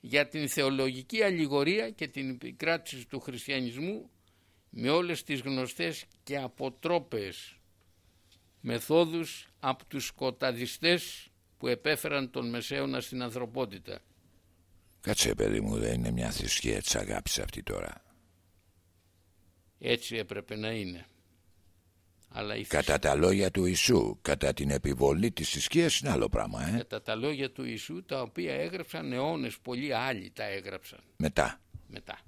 για την θεολογική αλληγορία και την επικράτηση του χριστιανισμού με όλες τις γνωστές και αποτρόπες μεθόδους από τους σκοταδιστές που επέφεραν τον Μεσαίωνα στην ανθρωπότητα. Κάτσε παιδί μου, δεν είναι μια θρησκεία της αγάπης αυτή τώρα. Έτσι έπρεπε να είναι. Αλλά η Κατά τα λόγια του Ιησού, κατά την επιβολή της θρησκείας είναι άλλο πράγμα, ε. κατά τα λόγια του Ιησού τα οποία έγραψαν αιώνες, πολλοί άλλοι τα έγραψαν Μετά. μετά.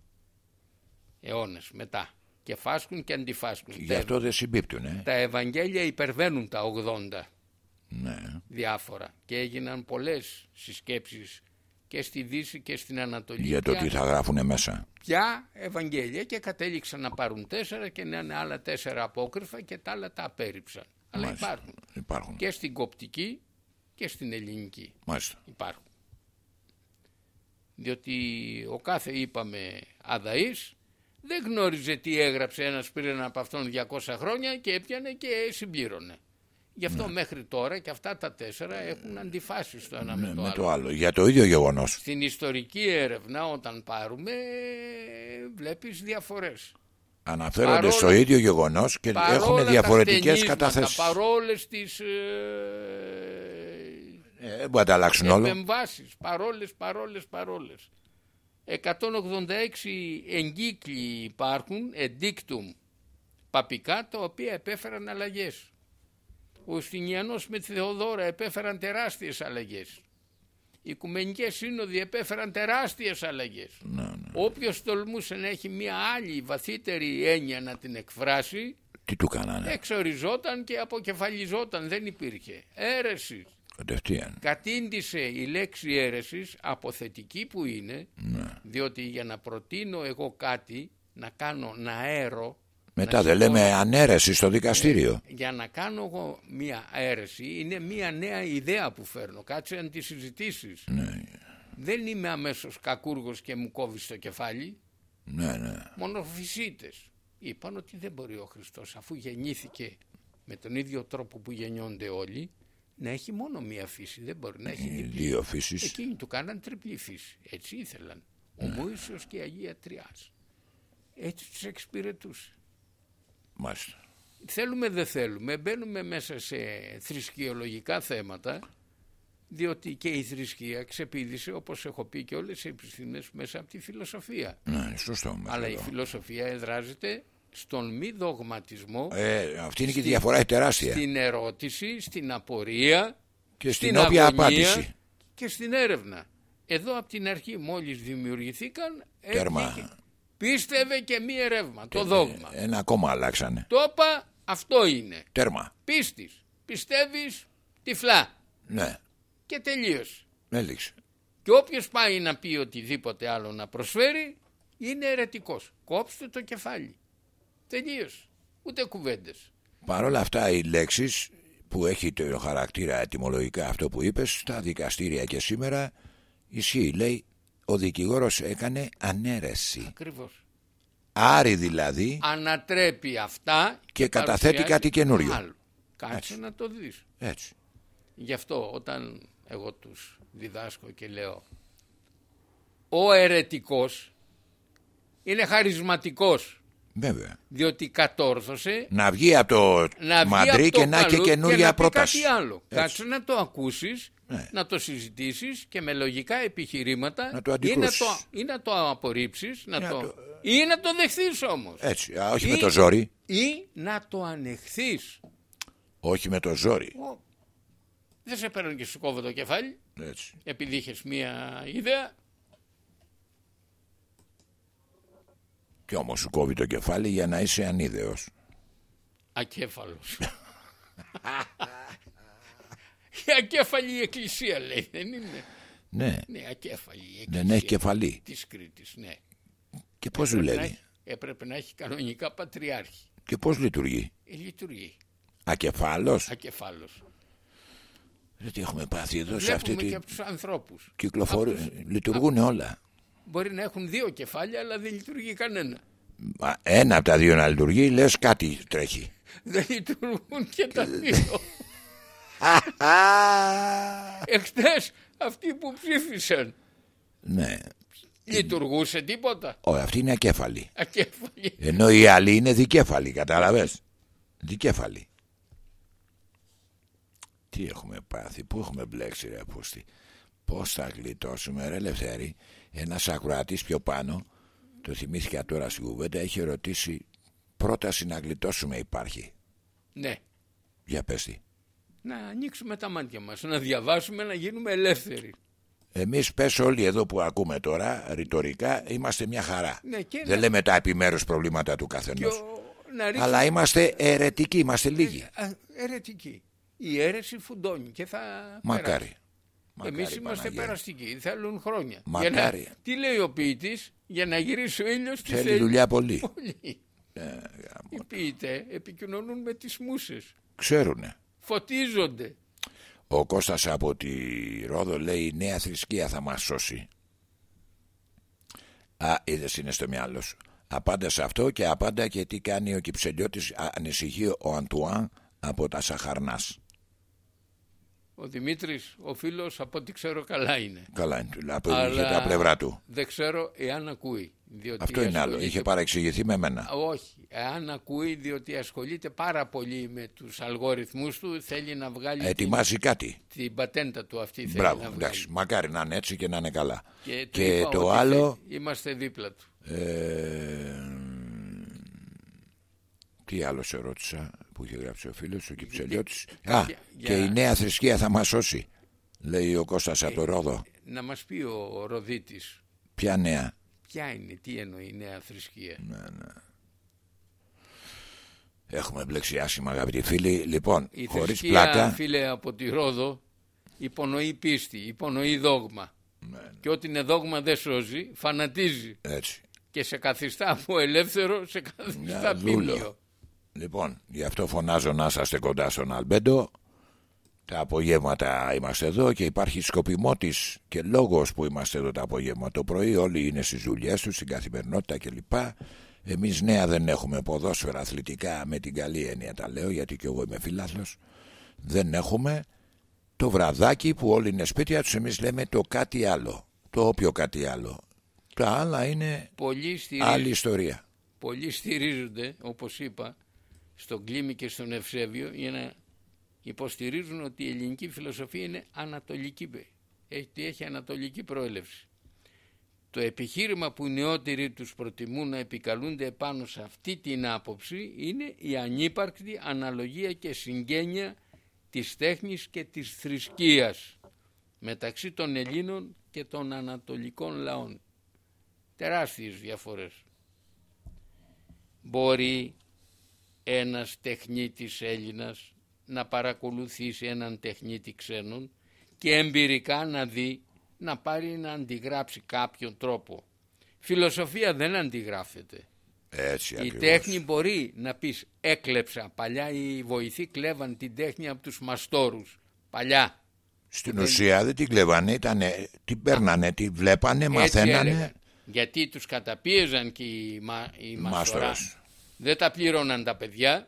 Αιώνες μετά. Και φάσκουν και αντιφάσκουν. Γι' Τα, αυτό δεν συμπίπτουν, ε. τα Ευαγγέλια υπερβαίνουν τα 80 Ναι. διάφορα και έγιναν πολλές συσκέψεις και στη Δύση και στην Ανατολή. Για το Ποια- τι θα γράφουν μέσα. Ποια Ευαγγέλια και κατέληξαν να πάρουν τέσσερα και να είναι άλλα τέσσερα απόκριφα και τα άλλα τα απέρριψαν. Αλλά Μάλιστα. υπάρχουν Υπάρχουν. και στην κοπτική και στην ελληνική. Μάλιστα. υπάρχουν. Διότι ο κάθε είπαμε αδαής δεν γνώριζε τι έγραψε ένας πριν από αυτόν 200 χρόνια και έπιανε και συμπλήρωνε. Γι' αυτό μέχρι τώρα και αυτά τα τέσσερα έχουν αντιφάσεις το ένα με Ναι, το με άλλο. το άλλο. Για το ίδιο γεγονός. Στην ιστορική έρευνα όταν πάρουμε βλέπεις διαφορές. Αναφέρονται Παρόλα- στο ίδιο γεγονός και Παρόλα έχουν τα διαφορετικές στενίσματα, καταθέσεις. Παρόλες τις ε, Ε, δεν μπορεί να τα αλλάξουν όλο. επεμβάσεις, παρόλες, παρόλες, παρόλες. 186 εγκύκλοι υπάρχουν, εντίκτουμ, παπικά, τα οποία επέφεραν αλλαγές. Ο Ουστινιανός με τη Θεοδόρα επέφεραν τεράστιες αλλαγές. Οι Οικουμενικές Σύνοδοι επέφεραν τεράστιες αλλαγές. Ναι, ναι. Όποιος τολμούσε να έχει μια άλλη βαθύτερη έννοια να την εκφράσει, Τι του κάνανε; εξοριζόταν και αποκεφαλιζόταν, δεν υπήρχε. Έρεση. Κατευθείαν. Κατήντησε η λέξη αίρεσης, αποθετική που είναι, Ναι. διότι για να προτείνω εγώ κάτι, να κάνω να έρω, Μετά να δεν σηκώνω- λέμε ανέρεση στο δικαστήριο. για να κάνω εγώ μία αίρεση είναι μία νέα ιδέα που φέρνω. Κάτσε να τη συζητήσεις. Ναι, Δεν είμαι αμέσως κακούργος και μου κόβεις το κεφάλι. ναι, ναι. Μονοφυσίτες είπαν ότι δεν μπορεί ο Χριστός αφού γεννήθηκε με τον ίδιο τρόπο που γεννιόνται όλοι να έχει μόνο μία φύση. Δεν μπορεί να έχει Οι διπλή. δύο φύσεις. Εκείνοι του κάναν τριπλή φύση. Έτσι ήθελαν. Ο Μωύσιος και η Αγία Τριάς. Έτσι τους εξυπηρετούσε. Μάλιστα. Θέλουμε δεν θέλουμε, μπαίνουμε μέσα σε θρησκειολογικά θέματα διότι και η θρησκεία ξεπήδησε όπως έχω πει και όλες οι επιστήμες μέσα από τη φιλοσοφία. Ναι, σωστό. μέχρι Αλλά η εδώ. φιλοσοφία εδράζεται στον μη δογματισμό, Ε, αυτή είναι και η διαφορά η τεράστια. στην ερώτηση, στην απορία, Και στην στην όποια αγωνία απάντηση. και στην έρευνα. Εδώ από την αρχή μόλις δημιουργηθήκαν Τέρμα. Έβγηκε- πίστευε και μία ρεύμα, το δόγμα. Ένα ακόμα αλλάξανε. Το είπα, αυτό είναι. Τέρμα. Πίστης. Πιστεύεις τυφλά Ναι, και τελείωσε. έληξε. Και όποιος πάει να πει οτιδήποτε άλλο να προσφέρει είναι αιρετικός. Κόψτε το κεφάλι. Τελείωσε. Ούτε κουβέντες. Παρ' όλα αυτά οι λέξεις που έχει το χαρακτήρα ετυμολογικά αυτό που είπες στα δικαστήρια και σήμερα ισχύει. Λέει ο δικηγόρος έκανε ανέρεση. Ακριβώς. Άρη δηλαδή Ανατρέπει αυτά Και καταθέτει παρουσιάζει κάτι καινούριο. άλλο. Κάτσε να το δεις. έτσι. Γι' αυτό όταν εγώ τους διδάσκω και λέω ο αιρετικός είναι χαρισματικός Βέβαια. διότι κατόρθωσε Να βγει από το να βγει μαντρί από το και να και καλό καινούρια να πει πρόταση. κάτι άλλο. Έτσι. Κάτσε να το ακούσεις, Ναι. να το συζητήσεις και με λογικά επιχειρήματα Να το ή, να αντικρούσεις. το, ή να το απορρίψεις να να το, το- ή να το δεχθείς όμως. Έτσι. Α, όχι Ή- με το ζόρι. Ή να το ανεχθείς. Όχι με το ζόρι. Ω, Δεν σε παίρνω και σου κόβω το κεφάλι Έτσι. επειδή είχες μία ιδέα. Και όμως σου κόβει το κεφάλι για να είσαι ανίδεος. Ακέφαλος. η ακέφαλη εκκλησία λέει δεν είναι; Ναι, Ναι ακέφαλη η εκκλησία δεν έχει κεφαλή. της Κρήτης ναι. Και πώς Έπρεπε να δουλεύει; έχει- Έπρεπε να έχει κανονικά πατριάρχη. Και πώς λειτουργεί; Ε, λειτουργεί. Ακεφάλος; Ακεφάλος. Δεν τι έχουμε πάθει εδώ σε αυτή Βλέπουμε τη και από τους ανθρώπους. κυκλοφορία. Λειτουργούν όλα. Μπορεί να έχουν δύο κεφάλια αλλά δεν λειτουργεί κανένα. Μα Ένα από τα δύο να λειτουργεί, λες κάτι τρέχει. Δεν λειτουργούν και τα δύο. Εχθές αυτοί που ψήφισαν ναι. λειτουργούσε τίποτα. Ω, αυτή είναι ακέφαλη. Ακέφαλη. Ενώ η άλλη είναι δικέφαλη, κατάλαβες; Δικέφαλη. Τι έχουμε πάθει, πού έχουμε μπλέξει ρε πούστη; Πώς θα γλιτώσουμε ρε Λευθέρη. Ένας ακροατής πιο πάνω, το θυμήθηκα τώρα στην κουβέντα, έχει ρωτήσει πρόταση να γλιτώσουμε υπάρχει. Ναι. Για πες τι. Να ανοίξουμε τα μάτια μας, να διαβάσουμε, να γίνουμε ελεύθεροι. Εμείς πες όλοι εδώ που ακούμε τώρα, ρητορικά, είμαστε μια χαρά. Ναι, και Δεν να- λέμε τα επιμέρους προβλήματα του Και καθενός. ο- να ρίξουμε Αλλά είμαστε αιρετικοί, είμαστε λίγοι. Α, αιρετική. Η αίρεση φουντώνει και θα Μακάρι. περάσει. Μακάρι, Εμείς είμαστε Παναγία. περαστικοί, θέλουν χρόνια. Μακάρι. Για να, τι λέει ο ποιητής, για να γυρίσει ο ήλιος τι Θέλει δουλειά πολύ. Πολύ. Οι ποιητέ επικοινωνούν με τις μουσες. Ξέρουνε. Φωτίζονται. Ο Κώστας από τη Ρόδο λέει η νέα θρησκεία θα μας σώσει. Α, είδες είναι στο μυαλό σου. Απάντα σε αυτό και απάντα και τι κάνει ο Κυψελιώτης Α, ανησυχεί ο Αντουάν από τα Σαχαρνάς. Ο Δημήτρης, ο φίλος, από ό,τι ξέρω καλά είναι. Καλά είναι, του- από είχε τα πλευρά του. δεν ξέρω εάν ακούει. Διότι Αυτό είναι άλλο. ασχολείται- Είχε παρεξηγηθεί με μένα. Όχι, αν ακούει διότι ασχολείται πάρα πολύ με τους αλγόριθμούς του θέλει να βγάλει την, Ετοιμάζει κάτι. την πατέντα του αυτή θέλει Μπράβο, να εντάξει. βγάλει. Μακάρι να είναι έτσι και να είναι καλά. Και, του Και είπα το ότι άλλο. θε- είμαστε δίπλα του. Ε, τι άλλο σε ρώτησα; Που είχε γράψει ο φίλος ο Κυψελιώτης Α, κάποια- και για- η νέα θρησκεία θα μας σώσει Λέει ο Κώστας από το Ρόδο Να μας πει ο Ροδίτης Ποια νέα; Ποια είναι, τι εννοεί η νέα θρησκεία; Ναι. Έχουμε μπλέξει άσχημα αγαπητοί φίλοι Λοιπόν, Η χωρίς θρησκεία, πλάκα φίλε, από τη Ρόδο υπονοεί πίστη, υπονοεί δόγμα. Ναι, Και ό,τι είναι δόγμα δεν σώζει, φανατίζει. Έτσι Και σε καθιστά από ελεύθερο, σε καθιστά Μια δούλο. πίμιο. Λοιπόν, γι' αυτό φωνάζω να είσαστε κοντά στον Αλμπέντο. Τα απογεύματα είμαστε εδώ και υπάρχει σκοπιμότης και λόγος που είμαστε εδώ τα απογεύματα. Το πρωί όλοι είναι στις δουλειές τους, στην καθημερινότητα κλπ. Εμείς νέα δεν έχουμε ποδόσφαιρα αθλητικά με την καλή έννοια τα λέω γιατί και εγώ είμαι φιλάθλος. Δεν έχουμε το βραδάκι που όλοι είναι σπίτια τους εμείς λέμε το κάτι άλλο. Το όποιο κάτι άλλο. Τα άλλα είναι Πολλοί στηρίζουν, άλλη ιστορία. πολλοί στηρίζονται, όπως είπα, στον Κλίμη και στον Ευσέβιο για να υποστηρίζουν ότι η ελληνική φιλοσοφία είναι ανατολική, έχει, έχει ανατολική προέλευση. Το επιχείρημα που οι νεότεροι τους προτιμούν να επικαλούνται επάνω σε αυτή την άποψη είναι η ανύπαρκτη αναλογία και συγγένεια της τέχνης και της θρησκείας μεταξύ των Ελλήνων και των ανατολικών λαών. Τεράστιες διαφορές. Μπορεί ένας τεχνίτης Έλληνας να παρακολουθήσει έναν τεχνίτη ξένον και εμπειρικά να δει να πάρει να αντιγράψει κάποιον τρόπο. Φιλοσοφία δεν αντιγράφεται. Έτσι Η ακριβώς. τέχνη μπορεί να πεις έκλεψα. Παλιά οι βοηθοί κλέβαν την τέχνη από τους μαστόρους. Παλιά. Στην ουσία δεν την κλέβανε, ήτανε, την παίρνανε, την βλέπανε, Έτσι μαθαίνανε. έλεγαν. Γιατί τους καταπίεζαν και οι, μα, οι μαστοράς. Μάστορες. Δεν τα πλήρωναν τα παιδιά.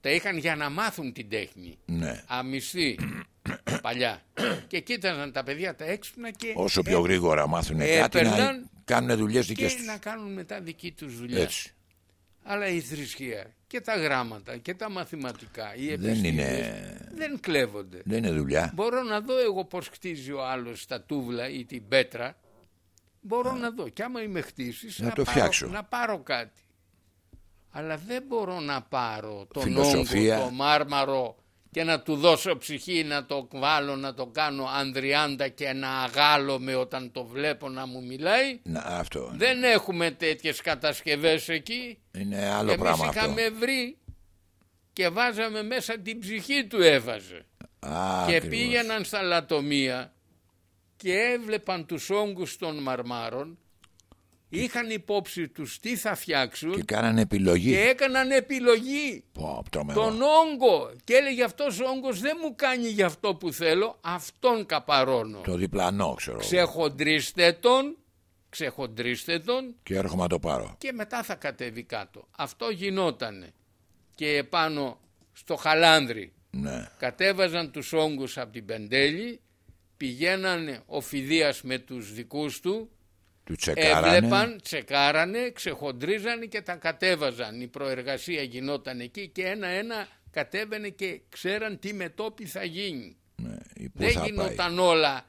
Τα είχαν για να μάθουν την τέχνη. Ναι. Αμυστή παλιά. και κοίταζαν τα παιδιά τα έξυπνα και, Όσο πιο γρήγορα μάθουν ε, κάτι να περνάν κάνουν δουλειές και δικές τους. να κάνουν μετά δική τους δουλειά. Έτσι. Αλλά η θρησκεία και τα γράμματα και τα μαθηματικά, οι Δεν επιστήμες είναι, δεν κλέβονται. δεν είναι δουλειά. Μπορώ να δω εγώ πώς χτίζει ο άλλος τα τούβλα ή την πέτρα. Μπορώ να δω. Και άμα είμαι χτίσεις, Να το πάρω, φτιάξω. να πάρω κάτι. Αλλά δεν μπορώ να πάρω τον Φιλοσοφία. όγκο, το μάρμαρο και να του δώσω ψυχή, να το βάλω, να το κάνω ανδριάντα και να αγάλομαι όταν το βλέπω να μου μιλάει. Να, αυτό Δεν έχουμε τέτοιες κατασκευές εκεί. είναι άλλο Εμείς πράγμα αυτό. είχαμε βρει και βάζαμε μέσα την ψυχή του έβαζε. Α, και ακριβώς. πήγαιναν στα λατομεία και έβλεπαν τους όγκους των μαρμάρων είχαν υπόψη τους τι θα φτιάξουν Και και, κάνανε επιλογή. έκαναν επιλογή Πω, τρομερό. τον όγκο και έλεγε αυτός ο όγκος δεν μου κάνει για αυτό που θέλω αυτόν καπαρώνω Το διπλανό ξέρω. ξεχοντρίστε τον ξεχοντρίστε τον Και έρχομαι να το πάρω. και μετά θα κατέβει κάτω αυτό γινότανε και επάνω στο χαλάνδρι Ναι. κατέβαζαν τους όγκους από την Πεντέλη, πηγαίνανε ο Φιδίας με τους δικούς του, Του τσεκάρανε. έβλεπαν, τσεκάρανε, ξεχοντρίζανε και τα κατέβαζαν. Η προεργασία γινόταν εκεί και ένα-ένα κατέβαινε και ξέραν τι μετόπι θα γίνει. Ναι. ή Πού Δεν θα πάει. γινόταν όλα,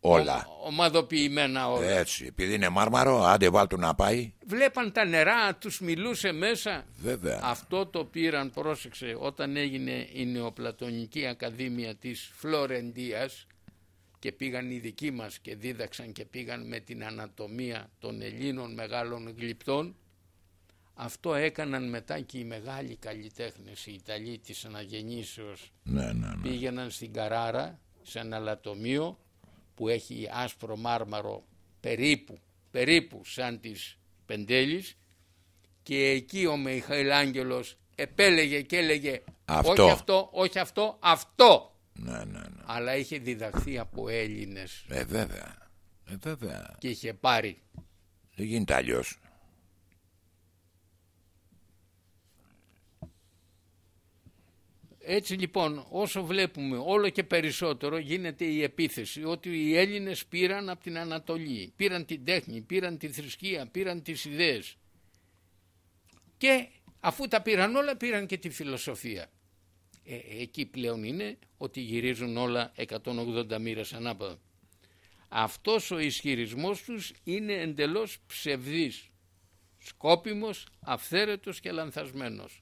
Όλα. ο- ομαδοποιημένα όλα. Έτσι. Επειδή είναι μάρμαρο, άντε βάλ' να πάει. Βλέπαν τα νερά, τους μιλούσε μέσα. Βέβαια. Αυτό το πήραν, πρόσεξε, όταν έγινε η Νεοπλατωνική Ακαδήμια της Φλωρεντίας και πήγαν οι δικοί μας και δίδαξαν και πήγαν με την ανατομία των Ελλήνων μεγάλων γλυπτών αυτό έκαναν μετά και οι μεγάλοι καλλιτέχνες, οι Ιταλοί της αναγεννήσεως Ναι, ναι, ναι. πήγαιναν στην Καράρα σε ένα λατομείο που έχει άσπρο μάρμαρο περίπου, περίπου σαν της Πεντέλης και εκεί ο Μιχαήλ Άγγελος επέλεγε και έλεγε Αυτό. όχι αυτό, όχι αυτό, αυτό. Ναι, ναι, ναι. Αλλά είχε διδαχθεί από Έλληνες Ε, βέβαια. Ε, βέβαια. και είχε πάρει. Δεν γίνεται αλλιώς. Έτσι λοιπόν όσο βλέπουμε όλο και περισσότερο γίνεται η επίθεση ότι οι Έλληνες πήραν από την Ανατολή, πήραν την τέχνη, πήραν τη θρησκεία, πήραν τις ιδέες και αφού τα πήραν όλα πήραν και τη φιλοσοφία. Ε, εκεί πλέον είναι ότι γυρίζουν όλα 180 μοίρες ανάποδα. Αυτός ο ισχυρισμός τους είναι εντελώς ψευδής, σκόπιμος, αυθαίρετος και λανθασμένος.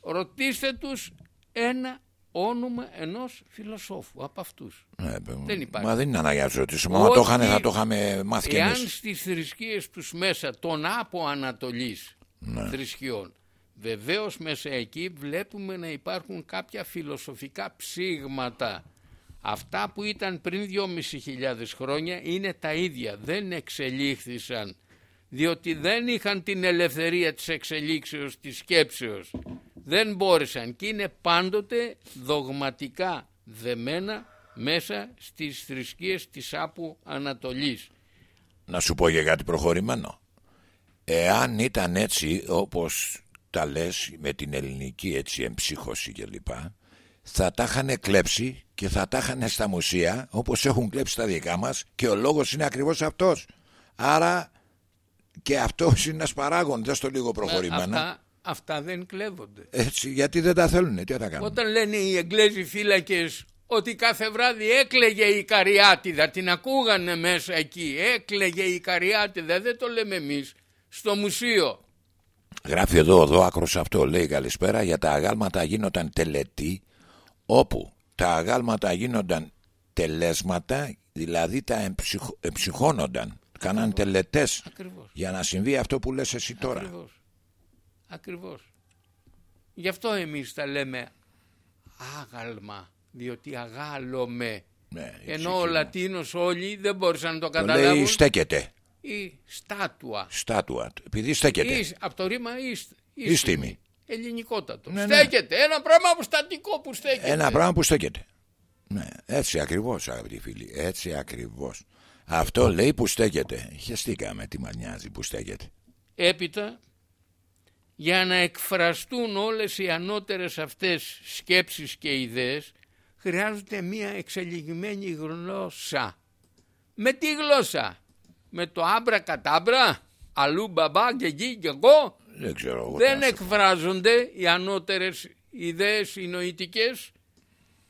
Ρωτήστε τους ένα όνομα ενός φιλοσόφου από αυτούς. Ναι, παιδί μου. Δεν υπάρχει. Μα δεν είναι ανάγκη να τους ρωτήσουμε. Μα το Όχι. είχαν, θα το είχαμε μάθει κι Εάν εμείς. στις θρησκείες τους μέσα των από Ανατολής Ναι. θρησκειών βεβαίως μέσα εκεί βλέπουμε να υπάρχουν κάποια φιλοσοφικά ψήγματα. Αυτά που ήταν πριν 2.500 χρόνια είναι τα ίδια δεν εξελίχθησαν διότι δεν είχαν την ελευθερία της εξελίξεως της σκέψεως. Δεν μπόρεσαν και είναι πάντοτε δογματικά δεμένα μέσα στις θρησκείες της Άπου Ανατολής. Να σου πω για κάτι προχωρημένο. Εάν ήταν έτσι όπως τα λες με την ελληνική έτσι εμψύχωση κλπ. Θα τα είχαν κλέψει και θα τα είχαν στα μουσεία όπως έχουν κλέψει τα δικά μας και ο λόγος είναι ακριβώς αυτός. Άρα και αυτός είναι ένας παράγον, δες το λίγο προχωρημένα. Αυτά, αυτά δεν κλέβονται. Έτσι, γιατί δεν τα θέλουν, τι θα τα κάνουν; Όταν λένε οι Εγγλέζοι φύλακες ότι κάθε βράδυ έκλαιγε η Καριάτιδα, την ακούγανε μέσα εκεί, έκλαιγε η Καριάτιδα, δεν το λέμε εμείς, στο μουσείο. Γράφει εδώ, εδώ άκρο αυτό, λέει καλησπέρα, για τα αγάλματα γίνονταν τελετή, όπου τα αγάλματα γίνονταν τελέσματα, δηλαδή τα εμψυχ- εμψυχώνονταν. Κάναν τελετές Ακριβώς. για να συμβεί αυτό που λες εσύ τώρα. Ακριβώς. Ακριβώς. Γι' αυτό εμείς τα λέμε άγαλμα, διότι αγάλωμε. Ναι, Ενώ ο εξηγούμε. Λατίνος όλοι δεν μπόρεσαν να το Το λέει καταλάβουν. στέκεται, Ή στάτουα. στάτουα, επειδή στέκεται. Ή, από το ρήμα ίσ, Ίστιμη. Ελληνικότατο. Ναι, ναι. στέκεται. Ένα πράγμα που στατικό που στέκεται. Ένα πράγμα που στέκεται. Ναι, έτσι ακριβώς αγαπητοί φίλοι, έτσι ακριβώς. Αυτό λέει που στέκεται. Χεστήκαμε, τι μας νοιάζει που στέκεται. Έπειτα, για να εκφραστούν όλες οι ανώτερες αυτές σκέψεις και ιδέες, χρειάζεται μία εξελιγμένη γλώσσα. Με τι γλώσσα; Με το άμπρα κατάμπρα, αλλού μπαμπά και εκεί και εγώ. Δεν ξέρω εγώ. τι Δεν να σου εκφράζονται οι ανώτερες ιδέες οι νοητικές.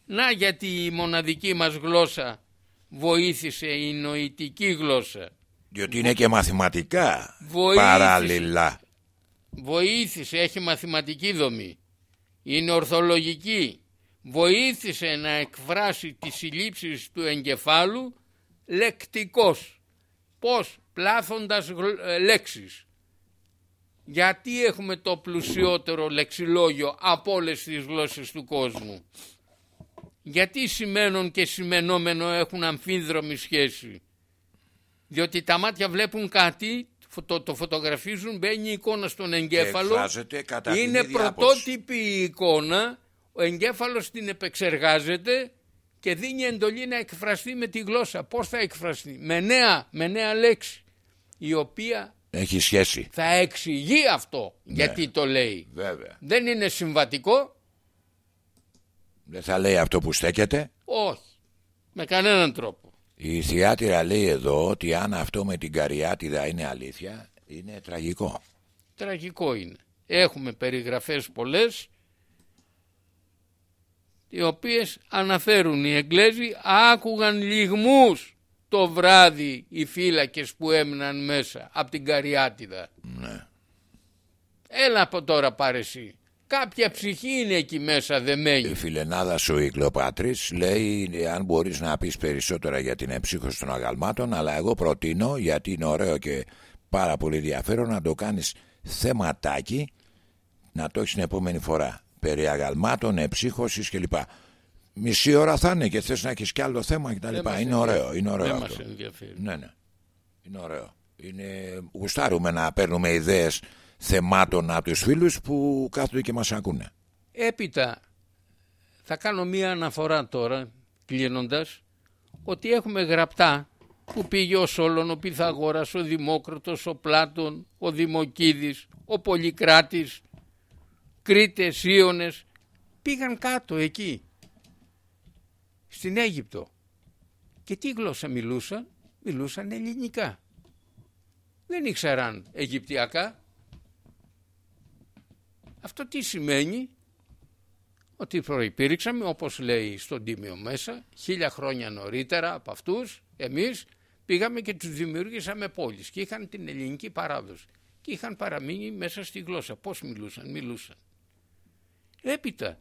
Να γιατί η μοναδική μας γλώσσα βοήθησε η νοητική γλώσσα. Διότι είναι και μαθηματικά Βοήθησε. παράλληλα. βοήθησε, έχει μαθηματική δομή, είναι ορθολογική, βοήθησε να εκφράσει τις συλλήψεις του εγκεφάλου λεκτικός. Πώς, πλάθοντας γλ- ε, λέξεις. Γιατί έχουμε το πλουσιότερο λεξιλόγιο από όλες τις γλώσσες του κόσμου; Γιατί σημαίνον και σημενόμενο έχουν αμφίδρομη σχέση; Διότι τα μάτια βλέπουν κάτι, το, το φωτογραφίζουν, μπαίνει η εικόνα στον εγκέφαλο. εκφράζεται κατά την είναι ίδια άποψη. πρωτότυπη η εικόνα, ο εγκέφαλος την επεξεργάζεται και δίνει εντολή να εκφραστεί με τη γλώσσα. Πώς θα εκφραστεί, με νέα, με νέα λέξη, η οποία Έχει σχέση. θα εξηγεί αυτό γιατί το λέει. Βέβαια. Δεν είναι συμβατικό, Δεν θα λέει αυτό που στέκεται. όχι, με κανέναν τρόπο. Η θειάτυρα λέει εδώ ότι αν αυτό με την καριάτιδα είναι αλήθεια, είναι τραγικό. Τραγικό είναι. Έχουμε περιγραφές πολλές οι οποίες αναφέρουν οι Εγγλέζοι άκουγαν λιγμούς το βράδυ οι φύλακες που έμειναν μέσα από την Καριάτιδα. Ναι. Έλα από τώρα πάρε εσύ. Κάποια ψυχή είναι εκεί μέσα Η δεμένη. φιλενάδα σου η Κλεοπάτρης λέει αν μπορείς να πεις περισσότερα για την εμψύχωση των αγαλμάτων αλλά εγώ προτείνω γιατί είναι ωραίο και πάρα πολύ ενδιαφέρον να το κάνεις θεματάκι να το έχεις την επόμενη φορά περί αγαλμάτων, εμψύχωσης κλπ. Μισή ώρα θα είναι και θες να έχεις κι άλλο θέμα κτλ. Δεν μας Είναι ωραίο, είναι ωραίο Δεν αυτό. μας ενδιαφέρει. Ναι, ναι. Είναι ωραίο. Είναι... Γουστάρουμε να παίρνουμε ιδέες θεμάτων από τους φίλους που κάθονται και μας ακούνε. Έπειτα θα κάνω μία αναφορά τώρα κλείνοντας ότι έχουμε γραπτά που πήγε ο Σόλων, ο Πυθαγόρας, ο Δημόκρατος, ο Πλάτων, ο Δημοκίδης, ο Πολυκράτης, Κρήτες, Ιώνες πήγαν κάτω εκεί, στην Αίγυπτο. Και τι γλώσσα μιλούσαν, μιλούσαν ελληνικά. Δεν ήξεραν Αιγυπτιακά. Αυτό τι σημαίνει, ότι προϋπήρξαμε όπως λέει στον Τίμιο μέσα χίλια χρόνια νωρίτερα από αυτούς εμείς πήγαμε και τους δημιουργήσαμε πόλεις και είχαν την ελληνική παράδοση και είχαν παραμείνει μέσα στη γλώσσα. Πώς μιλούσαν, μιλούσαν. Έπειτα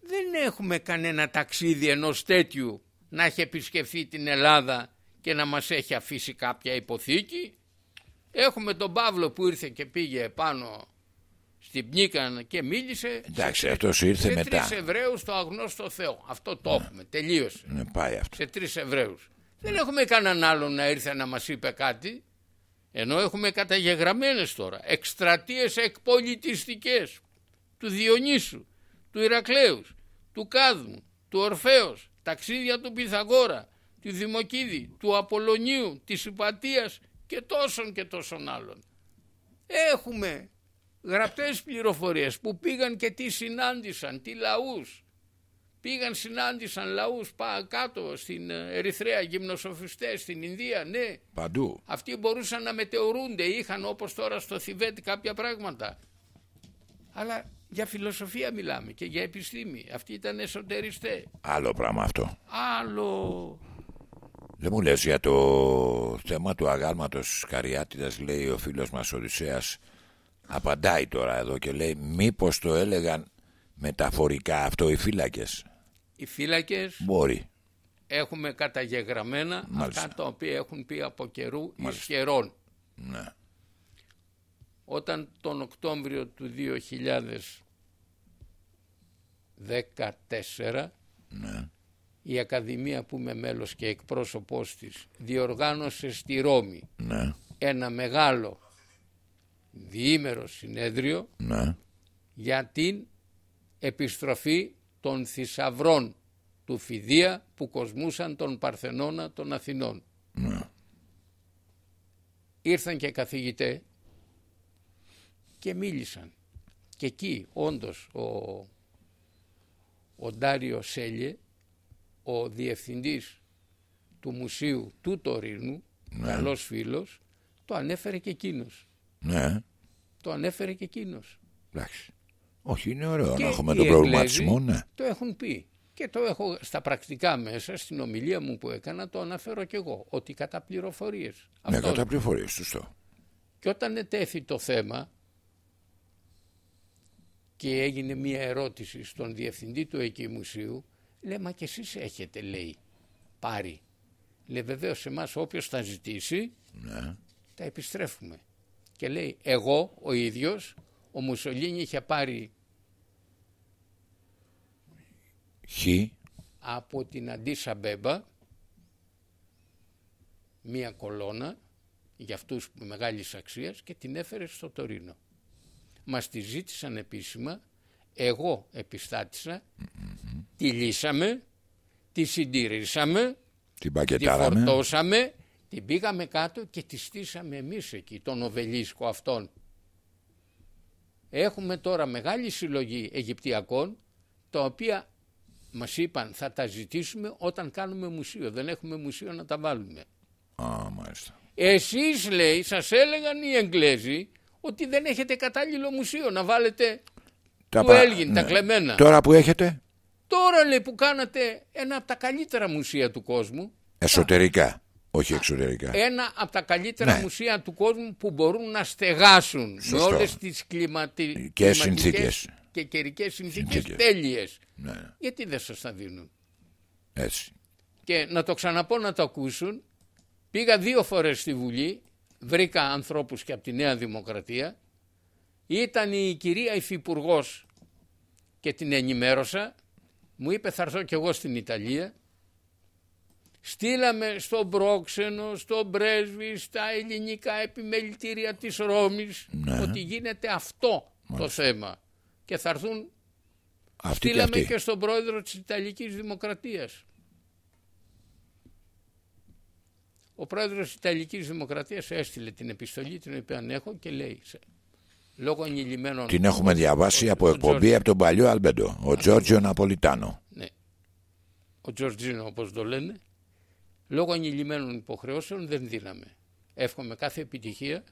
δεν έχουμε κανένα ταξίδι ενός τέτοιου να έχει επισκεφθεί την Ελλάδα και να μας έχει αφήσει κάποια υποθήκη. Έχουμε τον Παύλο που ήρθε και πήγε πάνω στην Πνίκα και μίλησε Εντάξει, σε, αυτός ήρθε σε μετά. τρεις Εβραίους το αγνώστο Θεό. Αυτό το έχουμε, τελείωσε. Ναι, πάει αυτό. Σε τρεις Εβραίους. Δεν έχουμε κανέναν άλλον να ήρθε να μας είπε κάτι. Ενώ έχουμε καταγεγραμμένες τώρα εκστρατείες εκπολιτιστικές του Διονύσου, του Ηρακλέους, του Κάδμου, του Ορφέως, ταξίδια του Πυθαγόρα, του Δημοκίδη, του Απολωνίου, της Ιπατίας και τόσων και τόσων άλλων. Έχουμε γραπτές πληροφορίες που πήγαν και τι συνάντησαν, τι λαούς. Πήγαν συνάντησαν λαούς πά, κάτω στην ε, Ερυθρέα, γυμνοσοφιστές, στην Ινδία, ναι. Παντού. Αυτοί μπορούσαν να μετεωρούνται, είχαν όπως τώρα στο Θιβέτ κάποια πράγματα. Αλλά για φιλοσοφία μιλάμε και για επιστήμη. Αυτοί ήταν εσωτεριστές. Άλλο πράγμα αυτό. Άλλο... Δεν μου λες για το θέμα του αγάλματος Καριάτιδας λέει ο φίλος μας Οδυσσέας απαντάει τώρα εδώ και λέει μήπως το έλεγαν μεταφορικά αυτό οι φύλακες; Οι φύλακες; Μπορεί έχουμε καταγεγραμμένα Μάλιστα. αυτά τα οποία έχουν πει από καιρού εις Μάλιστα. καιρών. ναι. Όταν τον Οκτώβριο του 2014 ναι. η Ακαδημία που είμαι μέλος και εκπρόσωπός της διοργάνωσε στη Ρώμη ναι ένα μεγάλο διήμερο συνέδριο ναι για την επιστροφή των θησαυρών του Φιδία που κοσμούσαν τον Παρθενώνα των Αθηνών. ναι Ήρθαν και καθηγητέ και μίλησαν. Και εκεί όντως ο, ο Ντάριο Σέλιε, ο διευθυντής του Μουσείου του Τωρίνου, Ναι. καλός φίλος, το ανέφερε και εκείνος. ναι Το ανέφερε και εκείνος. εντάξει όχι είναι ωραίο Και να έχουμε οι τον προβληματισμό Εγγλέζοι ναι Το έχουν πει. Και το έχω στα πρακτικά μέσα, στην ομιλία μου που έκανα, το αναφέρω και εγώ. Ότι κατά πληροφορίες. ναι Αυτό. κατά πληροφορίες σωστό Και όταν ετέθη το θέμα και έγινε μία ερώτηση στον διευθυντή του εκεί μουσείου, λέει μα και εσείς έχετε λέει πάρει. Λέει βεβαίως εμάς όποιος θα ζητήσει ναι τα επιστρέφουμε. Και λέει εγώ ο ίδιος, ο Μουσολίνη είχε πάρει χ από την Αντίσα Μπέμπα μία κολόνα για αυτούς μεγάλης αξίας και την έφερε στο Τωρίνο. Μας τη ζήτησαν επίσημα, εγώ επιστάτησα, τη λύσαμε, τη συντηρήσαμε, την τη πακετάραμε φορτώσαμε, την πήγαμε κάτω και τη στήσαμε εμείς εκεί, τον οβελίσκο αυτόν. Έχουμε τώρα μεγάλη συλλογή Αιγυπτιακών, τα οποία μας είπαν θα τα ζητήσουμε όταν κάνουμε μουσείο. Δεν έχουμε μουσείο να τα βάλουμε. α μάλιστα. Εσείς λέει, σας έλεγαν οι Εγγλέζοι ότι δεν έχετε κατάλληλο μουσείο να βάλετε του πα- Έλγιν, τα ναι. κλεμμένα. τώρα που έχετε; Τώρα λέει που κάνατε ένα από τα καλύτερα μουσεία του κόσμου, εσωτερικά όχι εξωτερικά ένα από τα καλύτερα Ναι. μουσεία του κόσμου που μπορούν να στεγάσουν Σωστό. με όλες τις κλιματι... Και κλιματικές συνθήκες. και καιρικές συνθήκες, Συνθήκες. τέλειες. ναι ναι. Γιατί δεν σας τα δίνουν; έτσι Και να το ξαναπώ να το ακούσουν, πήγα δύο φορές στη Βουλή, βρήκα ανθρώπους και από τη Νέα Δημοκρατία, ήταν η κυρία Υφυπουργός και την ενημέρωσα, μου είπε θα έρθω κι εγώ στην Ιταλία, στείλαμε στον πρόξενο, στον πρέσβη, στα ελληνικά επιμελητήρια της Ρώμης, Ναι. ότι γίνεται αυτό το θέμα. Και θα έρθουν, αυτή και στείλαμε αυτή και στον πρόεδρο της Ιταλικής Δημοκρατίας. Ο πρόεδρος της Ιταλικής Δημοκρατίας έστειλε την επιστολή την οποία έχω και λέει σε- λόγω ενηλυμένων... Την έχουμε διαβάσει ο- από ο εκπομπή Τζορ- από τον παλιό Αλμπέντο. Ο Τζόρτζιο Ναπολιτάνο. Ναι. Ο Τζορτζίνο όπως το λένε. Λόγω ενηλυμένων υποχρεώσεων δεν δίναμε. Εύχομαι κάθε επιτυχία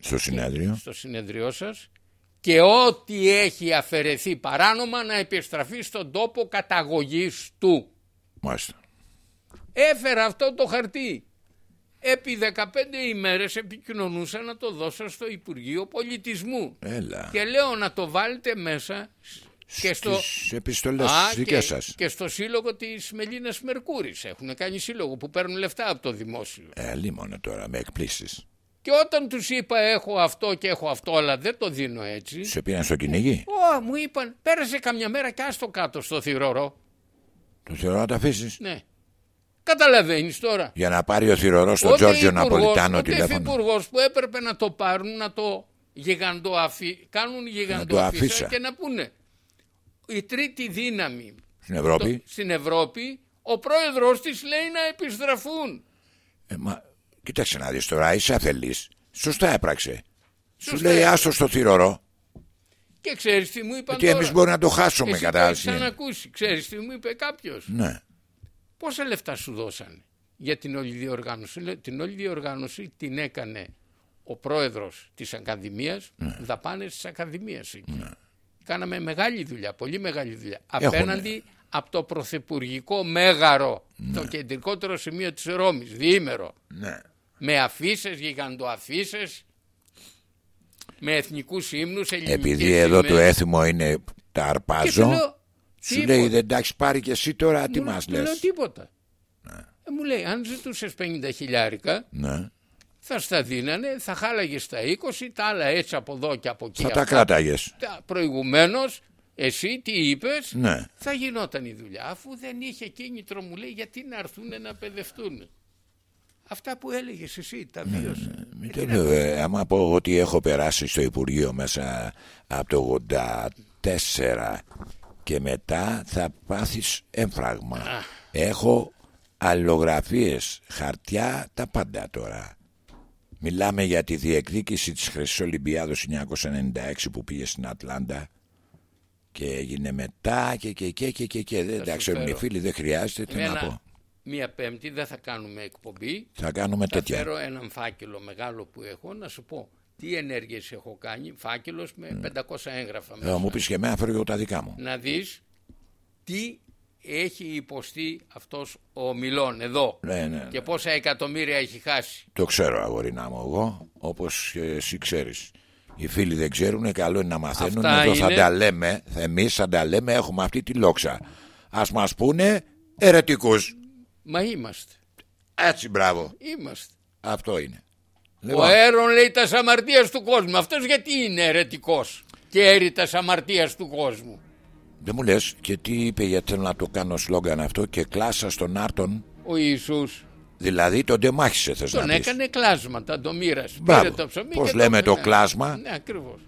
Στο συνέδριο. στο συνεδριό σας και ό,τι έχει αφαιρεθεί παράνομα να επιστραφεί στον τόπο καταγωγής του. Μάλιστα. Έφερα αυτό το χαρτί. Επί 15 ημέρες επικοινωνούσα να το δώσω στο Υπουργείο Πολιτισμού. Έλα. Και λέω να το βάλετε μέσα και στο... Στις επιστολές Α, τις δικές και, σας. και στο σύλλογο της Μελίνας Μερκούρης. Έχουν κάνει σύλλογο που παίρνουν λεφτά από το δημόσιο. Ε, λίμωνε τώρα με εκπλήσεις. Και όταν τους είπα έχω αυτό και έχω αυτό αλλά δεν το δίνω έτσι. Σε πήραν στο κυνήγι; Ω, μου είπαν πέρασε καμιά μέρα και άστο κάτω στο θηρορό. Το θεωρώ να τα αφήσεις; Ναι. Καταλαβαίνεις τώρα. Για να πάρει ο θηρορός στον Ούτε Τζόρτζιο υπουργός, Ναπολιτάνο ούτε τηλέφωνο. υφυπουργό που έπρεπε να το πάρουν να το γιγαντοαφι... κάνουν γιγαντοαφίσα αφίσα. και να πούνε η τρίτη δύναμη Στην Ευρώπη. το- στην Ευρώπη ο πρόεδρος της λέει να επιστραφούν. Ε, μα, κοίταξε να δεις τώρα, είσαι αφελής. Σωστά έπραξε. Σου Σωστά λέει έπραξε. άστο στο θηρορό. Και ξέρεις τι μου είπαν Γιατί τώρα. εμείς μπορεί να το χάσουμε Εσύ κατά το άλλη έχεις έννοια. ανακούσει. Ξέρεις τι μου είπε κάποιος. Ναι. Πόσα λεφτά σου δώσανε για την όλη διοργάνωση; Λέω, την όλη διοργάνωση την έκανε ο πρόεδρος της Ακαδημίας, Ναι. δαπάνες της Ακαδημίας εκεί. Κάναμε μεγάλη δουλειά, πολύ μεγάλη δουλειά. Έχουμε. Απέναντι από το Πρωθυπουργικό Μέγαρο, Ναι. το κεντρικότερο σημείο της Ρώμης, διήμερο. ναι. Με αφήσεις, γιγαντοαφήσεις, με εθνικούς ύμνους, ελληνικές Επειδή εδώ το σημαίες. έθιμο είναι τα Και του αρπάζω, λέω, σου τίποτα. λέει δεν τα έχεις πάρει και εσύ τώρα τι Μου- μας του λέω λες; τίποτα. Ε, μου λέει, αν ζητούσες 50 χιλιάρικα, Ναι. θα στα δίνανε, θα χάλαγες στα 20, τα άλλα έτσι από εδώ και από εκεί. Θα τα αυτά. κράταγες. Τα προηγουμένως, εσύ τι είπες, Ναι. θα γινόταν η δουλειά. Αφού δεν είχε κίνητρο, μου λέει, γιατί να έρθουν να παιδευτούν. Αυτά που έλεγες εσύ, τα Ναι, βίωσα. Μην το λέω, ε, άμα πω ότι έχω περάσει στο Υπουργείο μέσα από το 84 και μετά θα πάθεις έμφραγμα. Έχω αλληλογραφίες, χαρτιά, τα πάντα τώρα. Μιλάμε για τη διεκδίκηση της Χρυσής Ολυμπιάδος 1996 που πήγε στην Ατλάντα και έγινε μετά και και και και και, και. δεν τα σου ξέρουν οι φέρω. φίλοι, δεν χρειάζεται, τι να Εμένα, πω. μία πέμπτη δεν θα κάνουμε εκπομπή. Θα κάνουμε Θα τέτοια. φέρω έναν φάκελο μεγάλο που έχω να σου πω τι ενέργειες έχω κάνει. Φάκελος με 500 έγγραφα Ε, μέσα. μου πεις και εμένα φέρω εγώ τα δικά μου. να δεις τι έχει υποστεί αυτός ο Μιλών εδώ Ναι, ναι, ναι. και πόσα εκατομμύρια έχει χάσει. Το ξέρω αγορίνα μου εγώ Όπως και εσύ ξέρεις Οι φίλοι δεν ξέρουν καλό είναι να μαθαίνουν Αυτά Εδώ θα είναι. τα λέμε Εμείς θα τα λέμε έχουμε αυτή τη λόξα Ας μας πούνε ερετικούς Μα είμαστε, Έτσι μπράβο είμαστε. Αυτό είναι Ο Λοιπόν, Αέρον λέει τα αμαρτίας του κόσμου. Αυτός γιατί είναι ερετικός και έρει τα αμαρτίας του κόσμου; Δεν μου λες και τι είπε γιατί θέλω να το κάνω σλόγγαν αυτό Και κλάσα στον Άρτον Ο Ιησούς Δηλαδή τον τεμάχισε θες τον να πεις έκανε κλάσματα, τον μοίρασε. Μπράβο. Πήρε το ψωμί Πώς και λέμε το ναι. κλάσμα; Ναι, ακριβώς.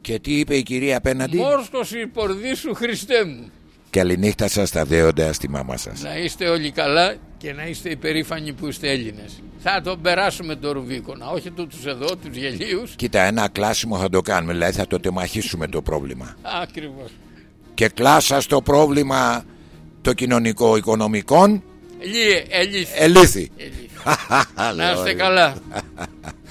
Και τι είπε η κυρία απέναντι; Μόρσκος η πορδί σου Χριστέ μου. Καληνύχτα σας τα δέοντα στη μάμα σας Να είστε όλοι καλά και να είστε υπερήφανοι που είστε Έλληνες. Θα τον περάσουμε το Ρουβίκονα, όχι τούτους εδώ, τους γελίους. Κοίτα ένα κλάσιμο θα το κάνουμε Δηλαδή θα το τεμαχίσουμε το πρόβλημα Ακριβώς. και κλάσα στο πρόβλημα το κοινωνικό-οικονομικών Ελίε, ελίθι. ελήθη. ελίθι. Να είστε καλά.